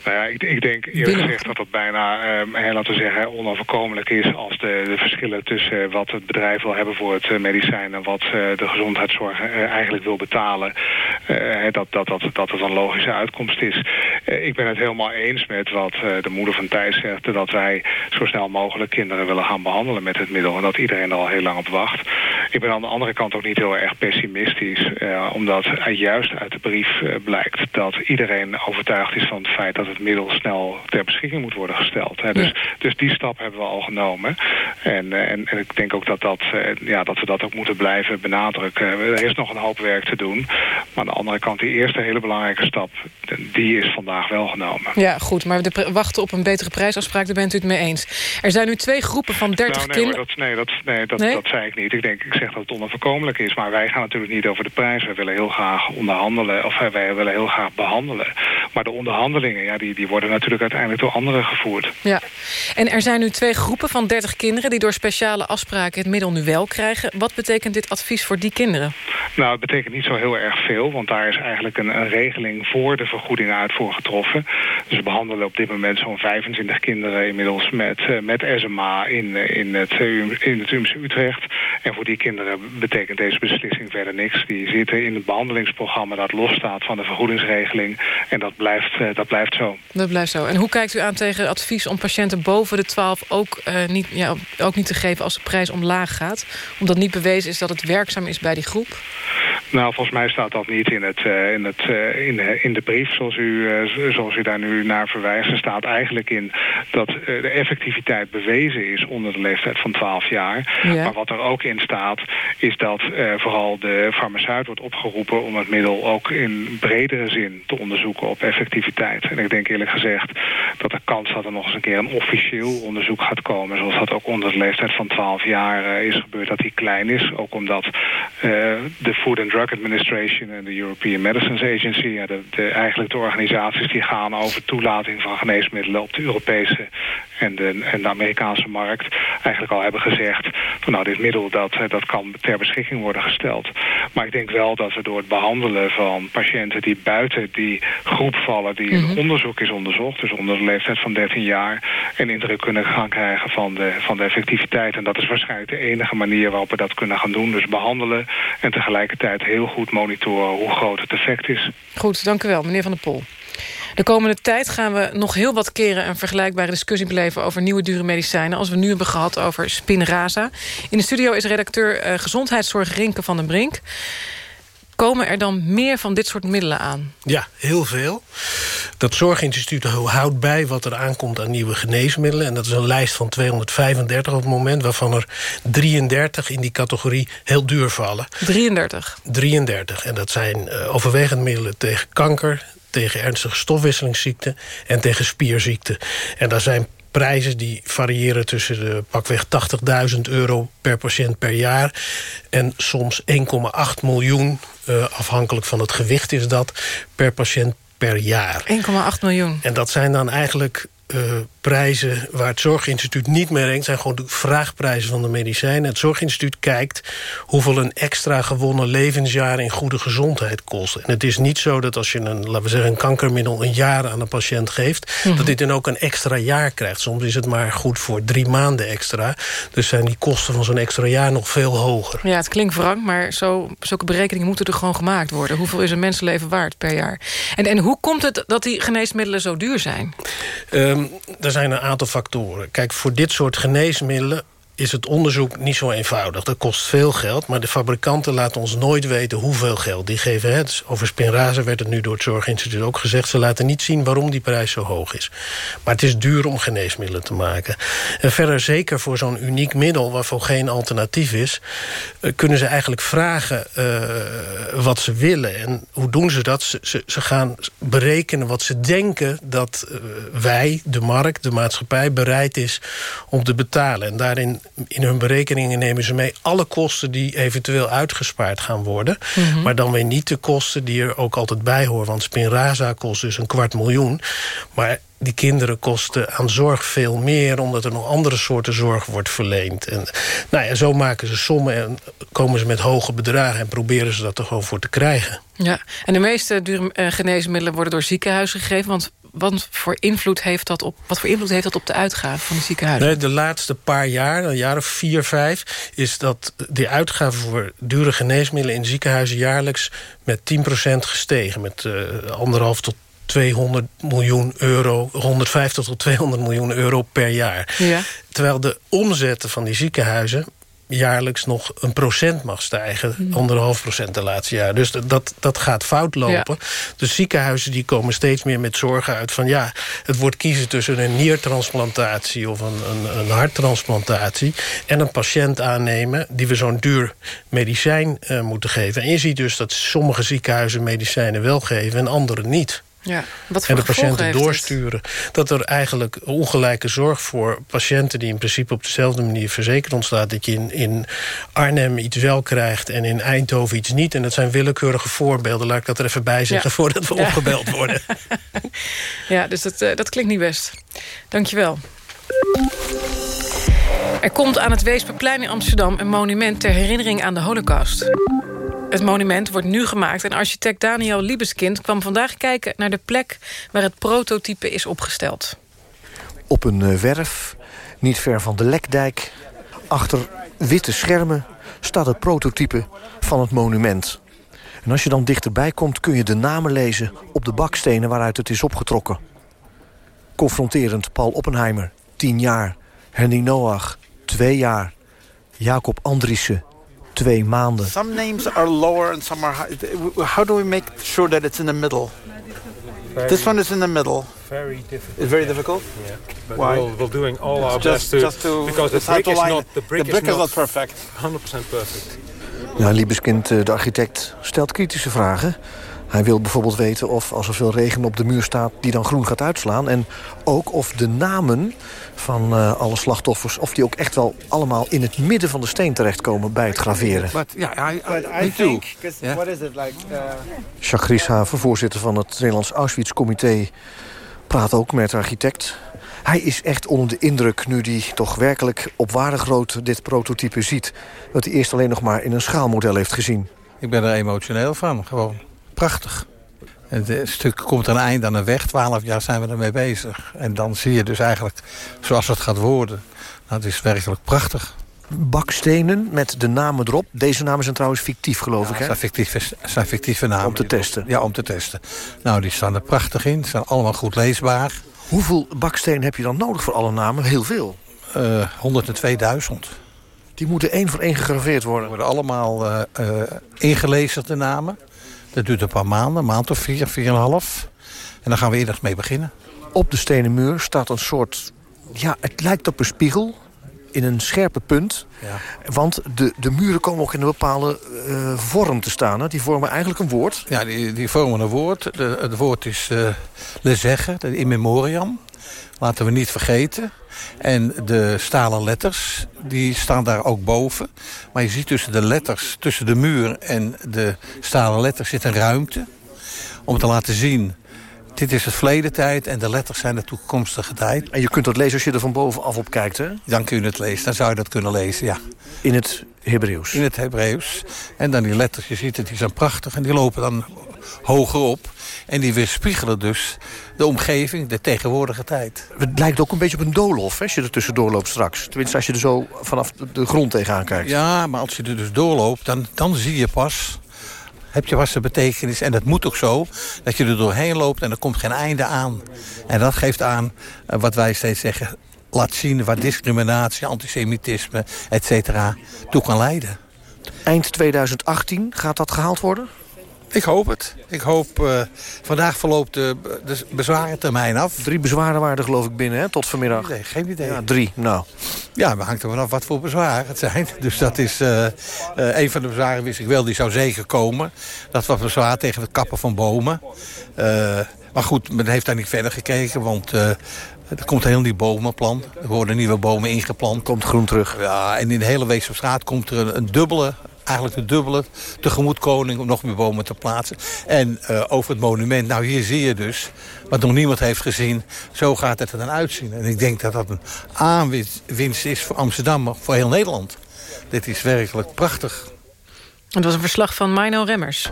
Nou ja, ik, ik denk eerlijk gezegd dat het bijna, eh, laten we zeggen, onoverkomelijk is... als de, de verschillen tussen wat het bedrijf wil hebben voor het uh, medicijn... en wat uh, de gezondheidszorg uh, eigenlijk wil betalen... dat, dat, dat, dat het een logische uitkomst is. ik ben het helemaal eens met wat de moeder van Thijs zegt... dat wij zo snel mogelijk kinderen willen gaan behandelen met het middel... en dat iedereen er al heel lang op wacht. Ik ben aan de andere kant ook niet heel erg pessimistisch... omdat juist uit de brief blijkt dat iedereen overtuigd is van het feit dat het middel snel ter beschikking moet worden gesteld. Hè. Dus, dus die stap hebben we al genomen. En, eh, en, en ik denk ook dat, dat, eh, ja, dat we dat ook moeten blijven benadrukken. Er is nog een hoop werk te doen. Maar aan de andere kant, die eerste hele belangrijke stap... die is vandaag wel genomen. Ja, goed. Maar we wachten op een betere prijsafspraak, daar bent u het mee eens. Er zijn nu twee groepen van 30 nou, nee, kinderen... Dat, nee, dat, nee, dat, nee? dat zei ik niet. Ik, denk, ik zeg dat het onafkomelijk is. Maar wij gaan natuurlijk niet over de prijs. Wij willen heel graag onderhandelen. Of wij willen heel graag behandelen. Maar de onderhandelingen, ja, die, die worden natuurlijk uiteindelijk door anderen gevoerd. Ja, en er zijn nu twee groepen van 30 kinderen... die door speciale afspraken het middel nu wel krijgen. Wat betekent dit advies voor die kinderen? Nou, het betekent niet zo heel erg veel... want daar is eigenlijk een, een regeling voor de vergoeding uit voor getroffen. Dus we behandelen op dit moment zo'n 25 kinderen inmiddels met, uh, met SMA in, uh, in het, uh, in het UMC Utrecht. En voor die kinderen betekent deze beslissing verder niks. Die zitten in het behandelingsprogramma dat losstaat van de vergoedingsregeling. En dat blijft, dat blijft zo. Dat blijft zo. En hoe kijkt u aan tegen advies om patiënten boven de 12 ook, uh, niet, ja, ook niet te geven als de prijs omlaag gaat? Omdat niet bewezen is dat het werkzaam is bij die groep? Nou, volgens mij staat dat niet in, het, uh, in, het, in, de, in de brief zoals u, zoals u daar nu naar verwijst. Er staat eigenlijk in dat de effectiviteit bewezen is onder de leeftijd van 12 jaar. Ja. Maar wat er ook in staat is dat vooral de wordt opgeroepen om het middel ook in bredere zin te onderzoeken op effectiviteit. En ik denk eerlijk gezegd dat de kans dat er nog eens een keer een officieel onderzoek gaat komen, zoals dat ook onder de leeftijd van 12 jaar is gebeurd, dat die klein is. Ook omdat de Food and Drug Administration en de European Medicines Agency, ja, eigenlijk de organisaties die gaan over toelating van geneesmiddelen op de Europese en de, en de Amerikaanse markt eigenlijk al hebben gezegd... van nou, dit middel dat, dat kan ter beschikking worden gesteld. Maar ik denk wel dat we door het behandelen van patiënten die buiten die groep vallen... die in Mhm. onderzoek is onderzocht, dus onder de leeftijd van 13 jaar... een indruk kunnen gaan krijgen van de, van de effectiviteit. En dat is waarschijnlijk de enige manier waarop we dat kunnen gaan doen. Dus behandelen en tegelijkertijd heel goed monitoren hoe groot het effect is. Goed, dank u wel, meneer Van der Pol. De komende tijd gaan we nog heel wat keren... een vergelijkbare discussie beleven over nieuwe dure medicijnen... als we nu hebben gehad over Spinraza. In de studio is redacteur eh, Gezondheidszorg Rinke van den Brink. Komen er dan meer van dit soort middelen aan? Ja, heel veel. Dat Zorginstituut houdt bij wat er aankomt aan nieuwe geneesmiddelen. En dat is een lijst van 235 op het moment... waarvan er 33 in die categorie heel duur vallen. 33? 33. En dat zijn eh, overwegend middelen tegen kanker... tegen ernstige stofwisselingsziekten en tegen spierziekten. En daar zijn prijzen die variëren tussen de pakweg 80.000 euro per patiënt per jaar... en soms 1,8 miljoen, eh, afhankelijk van het gewicht is dat... per patiënt per jaar. 1,8 miljoen. En dat zijn dan eigenlijk eh, prijzen waar het Zorginstituut niet mee renkt. zijn gewoon de vraagprijzen van de medicijnen. Het Zorginstituut kijkt hoeveel een extra gewonnen levensjaar... in goede gezondheid kost. En het is niet zo dat als je een, laten we zeggen, een kankermiddel... een jaar aan een patiënt geeft, Mhm. dat dit dan ook een extra jaar krijgt. Soms is het maar goed voor drie maanden extra. Dus zijn die kosten van zo'n extra jaar nog veel hoger. Ja, het klinkt wrang, maar zo, zulke berekeningen moeten er gewoon gemaakt worden. Hoeveel is een mensenleven waard per jaar? En, en hoe komt het dat die geneesmiddelen zo duur zijn? Ehm, er zijn een aantal factoren. Kijk, voor dit soort geneesmiddelen is het onderzoek niet zo eenvoudig. Dat kost veel geld, maar de fabrikanten laten ons nooit weten hoeveel geld die geven. Dus over Spinraza werd het nu door het Zorginstituut ook gezegd. Ze laten niet zien waarom die prijs zo hoog is. Maar het is duur om geneesmiddelen te maken. En verder zeker voor zo'n uniek middel waarvoor geen alternatief is... eh, kunnen ze eigenlijk vragen eh, wat ze willen. En hoe doen ze dat? Ze, ze, ze gaan berekenen wat ze denken dat eh, wij, de markt, de maatschappij... bereid is om te betalen. En daarin in hun berekeningen nemen ze mee alle kosten... die eventueel uitgespaard gaan worden. Mhm. Maar dan weer niet de kosten die er ook altijd bij horen. Want Spinraza kost dus een kwart miljoen. Maar die kinderen kosten aan zorg veel meer... omdat er nog andere soorten zorg wordt verleend. En, nou ja, zo maken ze sommen en komen ze met hoge bedragen... en proberen ze dat er gewoon voor te krijgen. Ja, en de meeste dure eh, geneesmiddelen worden door ziekenhuizen gegeven. Want wat voor invloed heeft dat op, wat voor invloed heeft dat op de uitgaven van de ziekenhuizen? Nee, de laatste paar jaar, een jaar of vier, vijf... is dat de uitgaven voor dure geneesmiddelen in ziekenhuizen... jaarlijks met 10% gestegen. Met eh, anderhalf tot 200 miljoen euro, 150 tot 200 miljoen euro per jaar. Ja. Terwijl de omzetten van die ziekenhuizen jaarlijks nog een procent mag stijgen. Anderhalf procent de laatste jaar. Dus dat- dat, gaat fout lopen. Dus ziekenhuizen die komen steeds meer met zorgen uit van... ja, het wordt kiezen tussen een niertransplantatie of een, een, een harttransplantatie... en een patiënt aannemen die we zo'n duur medicijn eh, moeten geven. En je ziet dus dat sommige ziekenhuizen medicijnen wel geven en andere niet. Ja, wat voor En de patiënten doorsturen. Dat er eigenlijk ongelijke zorg voor patiënten... die in principe op dezelfde manier verzekerd ontstaat. Dat je in, in Arnhem iets wel krijgt en in Eindhoven iets niet. En dat zijn willekeurige voorbeelden. Laat ik dat er even bij zeggen Ja. voordat we Ja. opgebeld worden. Ja, dus dat, eh, dat klinkt niet best. Dankjewel. Er komt aan het Weesperplein in Amsterdam een monument ter herinnering aan de holocaust. Het monument wordt nu gemaakt en architect Daniel Liebeskind kwam vandaag kijken naar de plek waar het prototype is opgesteld. Op een eh, werf, niet ver van de Lekdijk... achter witte schermen staat het prototype van het monument. En als je dan dichterbij komt kun je de namen lezen... op de bakstenen waaruit het is opgetrokken. Confronterend Paul Oppenheimer, 10 jaar. Henry Noach, 2 jaar. Jacob Andriessen, 2 maanden. Some names are lower and some are high. How do we make sure that it's in the middle? this one is in the middle. Very difficult. It's very difficult. Yeah, but Why? we'll, we're doing all our It's best just- to, just to because the brick to is line not the brick, The brick is, is not not perfect. 100% perfect. Ja, Liebeskind, eh, de architect, stelt kritische vragen. Hij wil bijvoorbeeld weten of als er veel regen op de muur staat... die dan groen gaat uitslaan. En ook of de namen van eh, alle slachtoffers... of die ook echt wel allemaal in het midden van de steen terechtkomen... bij het graveren. But yeah, I, But me I too. think, 'cause what is it like? Uh, Jacques Grieshaven, voorzitter van het Nederlands Auschwitz-comité... praat ook met de architect. Hij is echt onder de indruk nu hij toch werkelijk op ware groot dit prototype ziet. Dat hij eerst alleen nog maar in een schaalmodel heeft gezien. Ik ben er emotioneel van, gewoon prachtig. Het stuk komt een eind aan een weg, twaalf jaar zijn we ermee bezig. En dan zie je dus eigenlijk zoals het gaat worden. Nou, het is werkelijk prachtig. Bakstenen met de namen erop. Deze namen zijn trouwens fictief, geloof ik, hè? Zijn fictieve, zijn fictieve namen. Om te testen? Ja, om te testen. Nou, die staan er prachtig in. Ze zijn allemaal goed leesbaar. Hoeveel bakstenen heb je dan nodig voor alle namen? Heel veel. Uh, 102.000. Die moeten één voor één gegraveerd worden? worden allemaal uh, uh, ingelezen, de namen. Dat duurt een paar maanden, een maand of vier, vier en een half. En dan gaan we eerder mee beginnen. Op de stenen muur staat een soort... Ja, het lijkt op een spiegel in een scherpe punt. Ja. Want de, de muren komen ook in een bepaalde uh, vorm te staan. Hè? Die vormen eigenlijk een woord. Ja, die, die vormen een woord. De, het woord is uh, le zeggen, de in memoriam. Laten we niet vergeten. En de stalen letters, die staan daar ook boven. Maar je ziet tussen de letters, tussen de muur en de stalen letters... zit een ruimte om te laten zien... dit is het verleden tijd en de letters zijn de toekomstige tijd. En je kunt dat lezen als je er van bovenaf op kijkt, hè? Dan kun je het lezen, dan zou je dat kunnen lezen, ja. In het Hebreeuws? In het Hebreeuws. En dan die letters, je ziet het, die zijn prachtig en die lopen dan hoger op. En die weerspiegelen dus de omgeving, de tegenwoordige tijd. Het lijkt ook een beetje op een doolhof, hè, als je er tussendoor loopt straks. Tenminste, als je er zo vanaf de grond tegenaan kijkt. Ja, maar als je er dus doorloopt, dan, dan zie je pas... heb je pas de betekenis. En dat moet ook zo, dat je er doorheen loopt en er komt geen einde aan. En dat geeft aan, wat wij steeds zeggen... laat zien waar discriminatie, antisemitisme, et cetera, toe kan leiden. Eind 2018 gaat dat gehaald worden? Ik hoop het. Ik hoop, uh, vandaag verloopt de, de bezwarentermijn af. Drie bezwaren waren er geloof ik binnen, hè, tot vanmiddag. Nee, geen idee. Ja, drie, nou. Ja, maar hangt er vanaf wat voor bezwaren het zijn. Dus dat is, uh, uh, een van de bezwaren wist ik wel, die zou zeker komen. Dat was bezwaar tegen het kappen van bomen. maar goed, men heeft daar niet verder gekeken, want... Er komt een heel nieuw bomenplan. Er worden nieuwe bomen ingeplant. Komt groen terug. Ja, en in de hele Weesopstraat komt er een, een dubbele eigenlijk de dubbele tegemoetkoning om nog meer bomen te plaatsen. En uh, over het monument, nou hier zie je dus, wat nog niemand heeft gezien, zo gaat het er dan uitzien. En ik denk dat dat een aanwinst is voor Amsterdam, maar voor heel Nederland. Dit is werkelijk prachtig. Het was een verslag van Mino Remmers.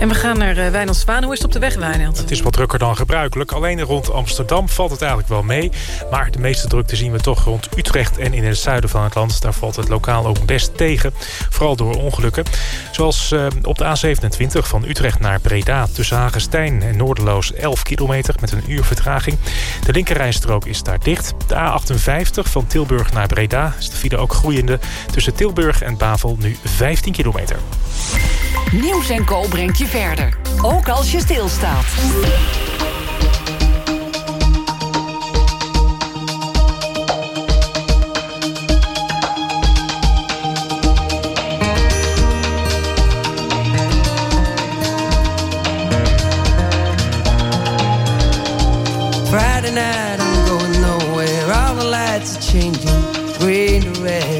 En we gaan naar uh, Wijnand Zwaan. Hoe is het op de weg, Wijnand? Het is wat drukker dan gebruikelijk. Alleen rond Amsterdam valt het eigenlijk wel mee. Maar de meeste drukte zien we toch rond Utrecht en in het zuiden van het land. Daar valt het lokaal ook best tegen. Vooral door ongelukken. Zoals uh, op de A27 van Utrecht naar Breda. Tussen Hagenstein en Noorderloos 11 kilometer met een uur vertraging. De linkerrijstrook is daar dicht. De A58 van Tilburg naar Breda is de file ook groeiende. Tussen Tilburg en Bavel nu 15 kilometer. Nieuws en Co brengt je verder. Ook als je stilstaat. Friday night, I'm going nowhere. All the lights are changing, green to red.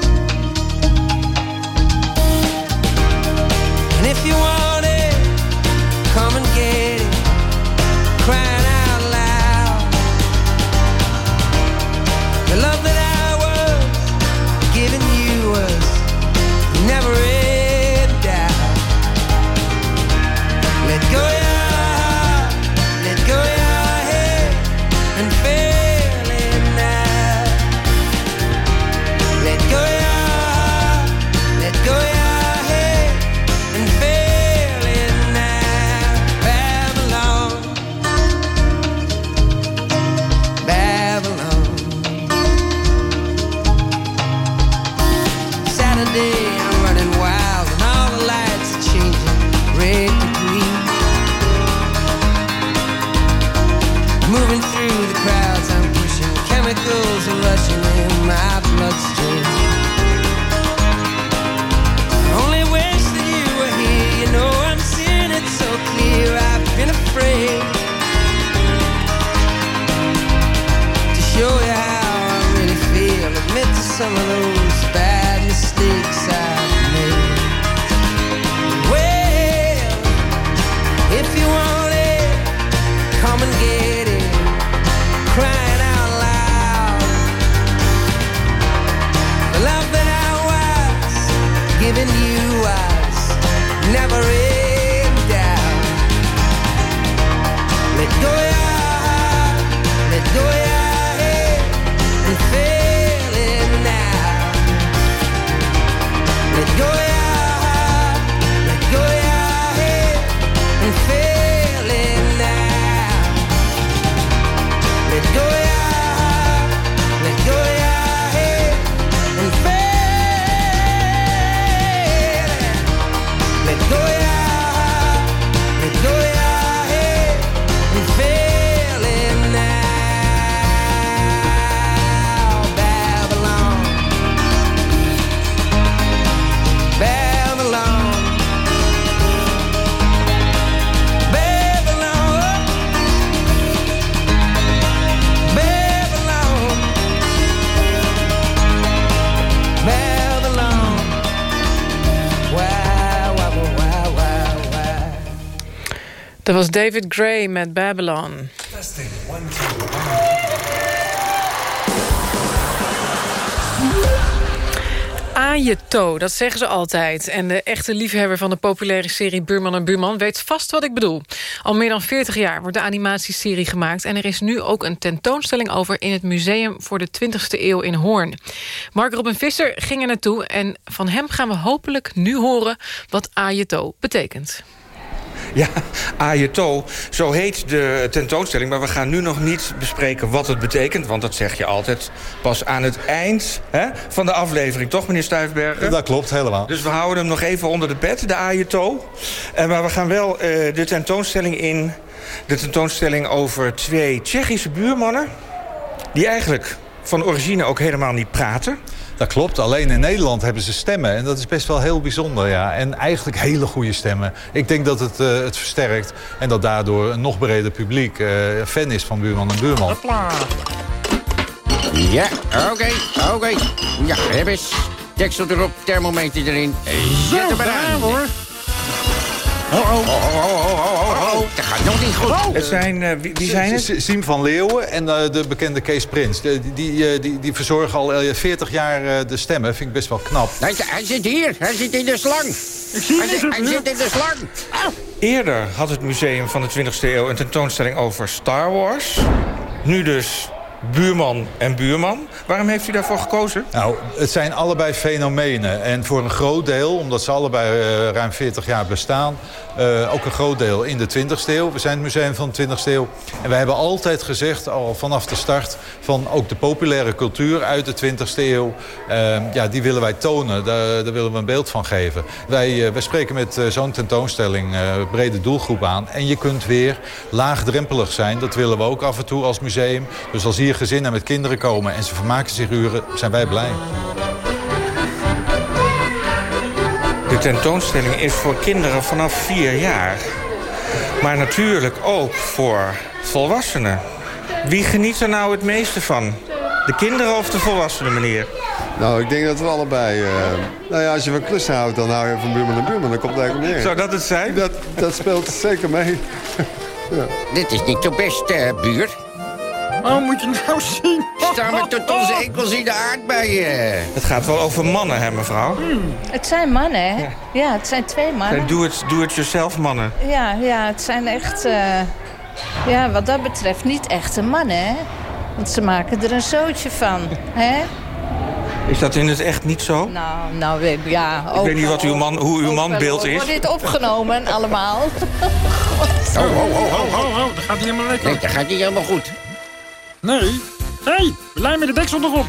Never Dat was David Gray met Babylon. Ajeto, dat zeggen ze altijd. En de echte liefhebber van de populaire serie Buurman en Buurman... weet vast wat ik bedoel. Al meer dan 40 jaar wordt de animatieserie gemaakt... en er is nu ook een tentoonstelling over... in het Museum voor de 20e eeuw in Hoorn. Mark Robin Visser ging er naartoe... en van hem gaan we hopelijk nu horen wat Ajeto betekent. Ja, Ajeto, zo heet de tentoonstelling. Maar we gaan nu nog niet bespreken wat het betekent. Want dat zeg je altijd pas aan het eind hè, van de aflevering. Toch, meneer Stuifbergen? Dat klopt, helemaal. Dus we houden hem nog even onder de pet, de Ajeto. Uh, maar we gaan wel uh, de tentoonstelling in. De tentoonstelling over twee Tsjechische buurmannen... die eigenlijk van origine ook helemaal niet praten... Dat klopt. Alleen in Nederland hebben ze stemmen. En dat is best wel heel bijzonder, ja. En eigenlijk hele goede stemmen. Ik denk dat het uh, het versterkt. En dat daardoor een nog breder publiek uh, fan is van Buurman en Buurman. Hopla. Ja, oké, okay, oké. Okay. Ja, heb eens. Deksel erop, thermometer erin. Zet hem eraan. hoor. Oh, oh, oh, oh, oh, oh, oh, dat gaat nog niet goed. Oh. Het zijn, uh, wie, wie, zijn het? Siem van Leeuwen en uh, de bekende Kees Prins. Die, die, die, die verzorgen al 40 jaar uh, de stemmen. Vind ik best wel knap. Hij, hij zit hier. Hij zit in de slang. Ik zie hij, zit, hij zit in de slang. Oh. Eerder had het museum van de 20e eeuw een tentoonstelling over Star Wars. Nu dus buurman en buurman. Waarom heeft u daarvoor gekozen? Nou, het zijn allebei fenomenen. En voor een groot deel, omdat ze allebei uh, ruim 40 jaar bestaan... Uh, ook een groot deel in de 20e eeuw. We zijn het museum van de 20e eeuw. En wij hebben altijd gezegd, al vanaf de start... van ook de populaire cultuur uit de 20e eeuw... Uh, ja, die willen wij tonen. Daar, daar, willen we een beeld van geven. Wij, wij spreken met zo'n tentoonstelling brede doelgroep aan. En je kunt weer laagdrempelig zijn. Dat willen we ook af en toe als museum. Dus als hier gezinnen met kinderen komen en ze vermaken zich uren, zijn wij blij. De tentoonstelling is voor kinderen vanaf vier jaar. Maar natuurlijk ook voor volwassenen. Wie geniet er nou het meeste van? De kinderen of de volwassenen, meneer? Nou, ik denk dat we allebei... Uh, nou ja, als je van klussen houdt, dan hou je van buurman en buurman. Dan komt het eigenlijk neer. Zou dat het zijn? Dat, dat speelt zeker mee. ja. Dit is niet de beste uh, buurt. Oh, moet je nou zien? Staan we tot onze enkels in de aardbeien. Het gaat wel over mannen, hè, mevrouw? Hmm. Het zijn mannen, hè? Ja, ja het zijn twee mannen. Doe-het-yourself mannen. Ja, ja, het zijn echt... Uh, ja, wat dat betreft niet echte mannen, hè? Want ze maken er een zootje van, hè? Is dat in het echt niet zo? Nou, nou ja. Ook, ik weet niet wat uw man, hoe uw manbeeld is. Wordt dit opgenomen allemaal? oh, oh, oh, oh, oh, oh, dat gaat niet helemaal lekker. Nee, dat gaat niet helemaal goed. Nee. Hé, we lijmen de deksel nog op.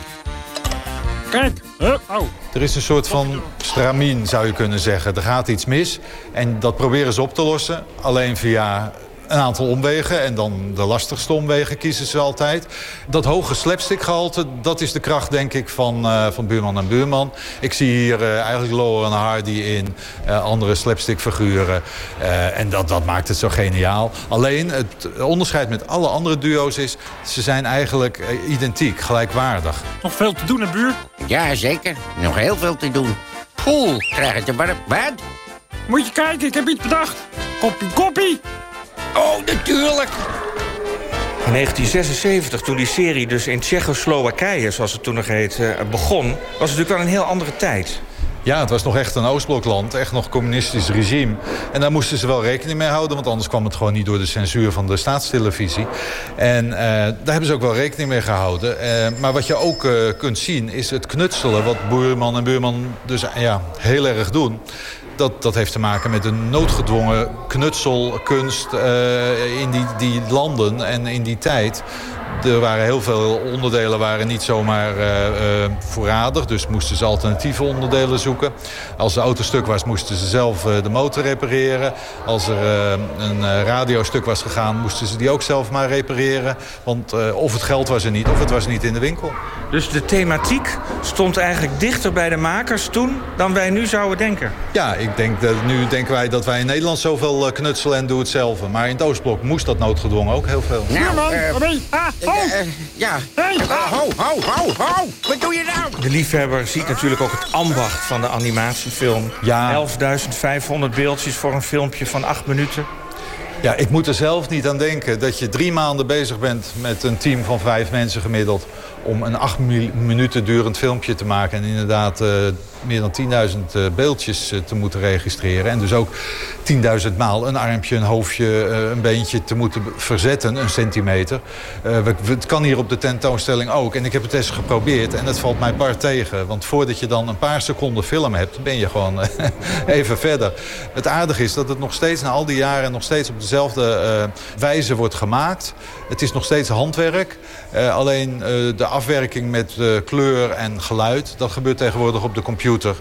Kijk. Hup. Oh. Er is een soort van stramien, zou je kunnen zeggen. Er gaat iets mis en dat proberen ze op te lossen. Alleen via een aantal omwegen. En dan de lastigste omwegen kiezen ze altijd. Dat hoge slapstickgehalte, dat is de kracht denk ik van, uh, van Buurman en Buurman. Ik zie hier uh, eigenlijk Laura en Hardy in. Uh, andere slapstickfiguren. en dat, dat maakt het zo geniaal. Alleen het onderscheid met alle andere duo's is... ze zijn eigenlijk identiek, gelijkwaardig. Nog veel te doen in buurt? Ja, zeker. Nog heel veel te doen. Poel, krijg het er warm. Wat? Moet je kijken, ik heb iets bedacht. Koppie, koppie. Oh, natuurlijk. In 1976, toen die serie dus in Tsjechoslowakije, zoals het toen nog heet, begon... was het natuurlijk wel een heel andere tijd. Ja, het was nog echt een Oostblokland, echt nog communistisch regime. En daar moesten ze wel rekening mee houden... want anders kwam het gewoon niet door de censuur van de staatstelevisie. En uh, daar hebben ze ook wel rekening mee gehouden. Uh, maar wat je ook uh, kunt zien is het knutselen... wat Boerman en Buurman dus ja, heel erg doen dat, dat heeft te maken met een noodgedwongen knutselkunst uh, in die, die landen en in die tijd. Er waren heel veel onderdelen waren niet zomaar uh, uh, voorradig. Dus moesten ze alternatieve onderdelen zoeken. Als de auto stuk was, moesten ze zelf uh, de motor repareren. Als er een radiostuk was gegaan, moesten ze die ook zelf maar repareren. Want of het geld was er niet, of het was niet in de winkel. Dus de thematiek stond eigenlijk dichter bij de makers toen... dan wij nu zouden denken? Ja, ik denk dat nu denken wij dat wij in Nederland zoveel knutselen en doen het zelf. Maar in het Oostblok moest dat noodgedwongen ook heel veel. Nou, uh, uh, ja. Hey. Uh, ho, ho, ho, ho. Wat doe je nou? De liefhebber ziet natuurlijk ook het ambacht van de animatiefilm. Ja. 11.500 beeldjes voor een filmpje van 8 minuten. Ja, ik moet er zelf niet aan denken dat je drie maanden bezig bent... met een team van vijf mensen gemiddeld... om een acht minuten durend filmpje te maken. En inderdaad uh, meer dan 10.000 uh, beeldjes uh, te moeten registreren. En dus ook 10.000 maal een armpje, een hoofdje, een beentje te moeten verzetten. Een centimeter. Het kan hier op de tentoonstelling ook. En ik heb het eens geprobeerd en het valt mij bar tegen. Want voordat je dan een paar seconden film hebt... ben je gewoon even verder. Het aardige is dat het nog steeds na al die jaren... nog steeds op dezelfde wijze wordt gemaakt. Het is nog steeds handwerk. Alleen de afwerking met kleur en geluid... dat gebeurt tegenwoordig op de computer.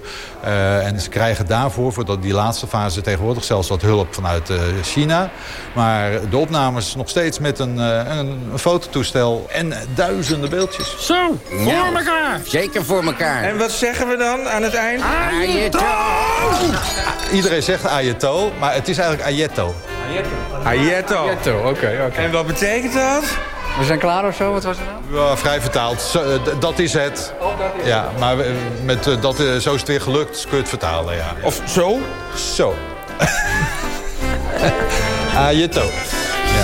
Uh, en ze krijgen daarvoor, voor die laatste fase tegenwoordig zelfs wat hulp vanuit uh, China. Maar de opnames nog steeds met een, uh, een, fototoestel en duizenden beeldjes. Zo, voor Nou, elkaar. Zeker voor elkaar. En wat zeggen we dan aan het eind? Ajeto! Iedereen zegt Ayeto, maar het is eigenlijk Ayeto. Ayeto. Ayeto, oké. Okay, okay. En wat betekent dat? We zijn klaar of zo? Wat was het nou? Ja, vrij vertaald. Zo, dat is het. Ja, maar met, uh, dat, zo is het weer gelukt. Dus kun je het vertalen, ja. Of zo? Zo. Ajeto. Ja.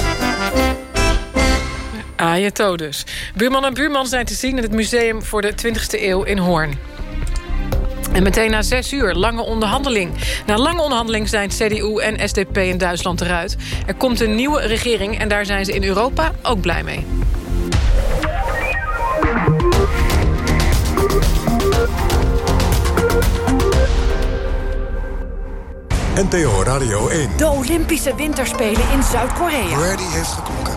Ajeto dus. Buurman en buurman zijn te zien in het Museum voor de 20e eeuw in Hoorn. En meteen na zes uur, lange onderhandeling. Na lange onderhandeling zijn CDU en SDP in Duitsland eruit. Er komt een nieuwe regering en daar zijn ze in Europa ook blij mee. NTO Radio 1. De Olympische Winterspelen in Zuid-Korea. Ready heeft geklokken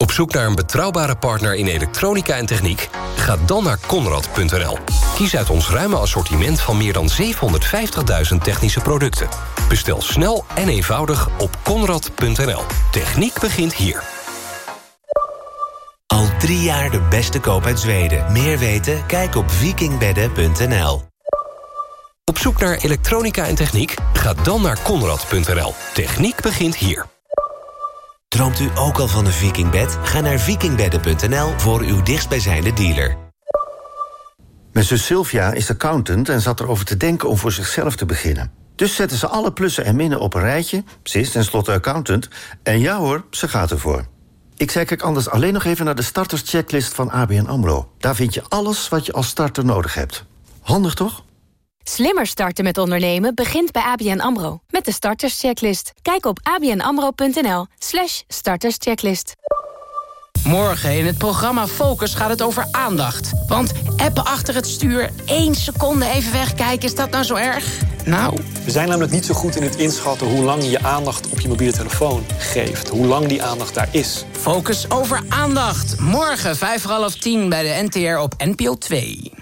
Op zoek naar een betrouwbare partner in elektronica en techniek? Ga dan naar Conrad.nl. Kies uit ons ruime assortiment van meer dan 750.000 technische producten. Bestel snel en eenvoudig op Conrad.nl. Techniek begint hier. Al drie jaar de beste koop uit Zweden. Meer weten? Kijk op vikingbedden.nl. Op zoek naar elektronica en techniek? Ga dan naar Conrad.nl. Techniek begint hier. Droomt u ook al van een vikingbed? Ga naar vikingbedden.nl voor uw dichtstbijzijnde dealer. Mijn zus Sylvia is accountant en zat erover te denken om voor zichzelf te beginnen. Dus zetten ze alle plussen en minnen op een rijtje. Ze is tenslotte accountant. En ja hoor, ze gaat ervoor. Ik zei kijk anders alleen nog even naar de starterschecklist van ABN AMRO. Daar vind je alles wat je als starter nodig hebt. Handig toch? Slimmer starten met ondernemen begint bij ABN AMRO. Met de starterschecklist. Kijk op abnamro.nl slash starterschecklist. Morgen in het programma Focus gaat het over aandacht. Want appen achter het stuur, één seconde even wegkijken, is dat nou zo erg? Nou, We zijn namelijk niet zo goed in het inschatten hoe lang je je aandacht op je mobiele telefoon geeft. Hoe lang die aandacht daar is. Focus over aandacht. Morgen vijf voor half tien bij de NTR op NPO 2.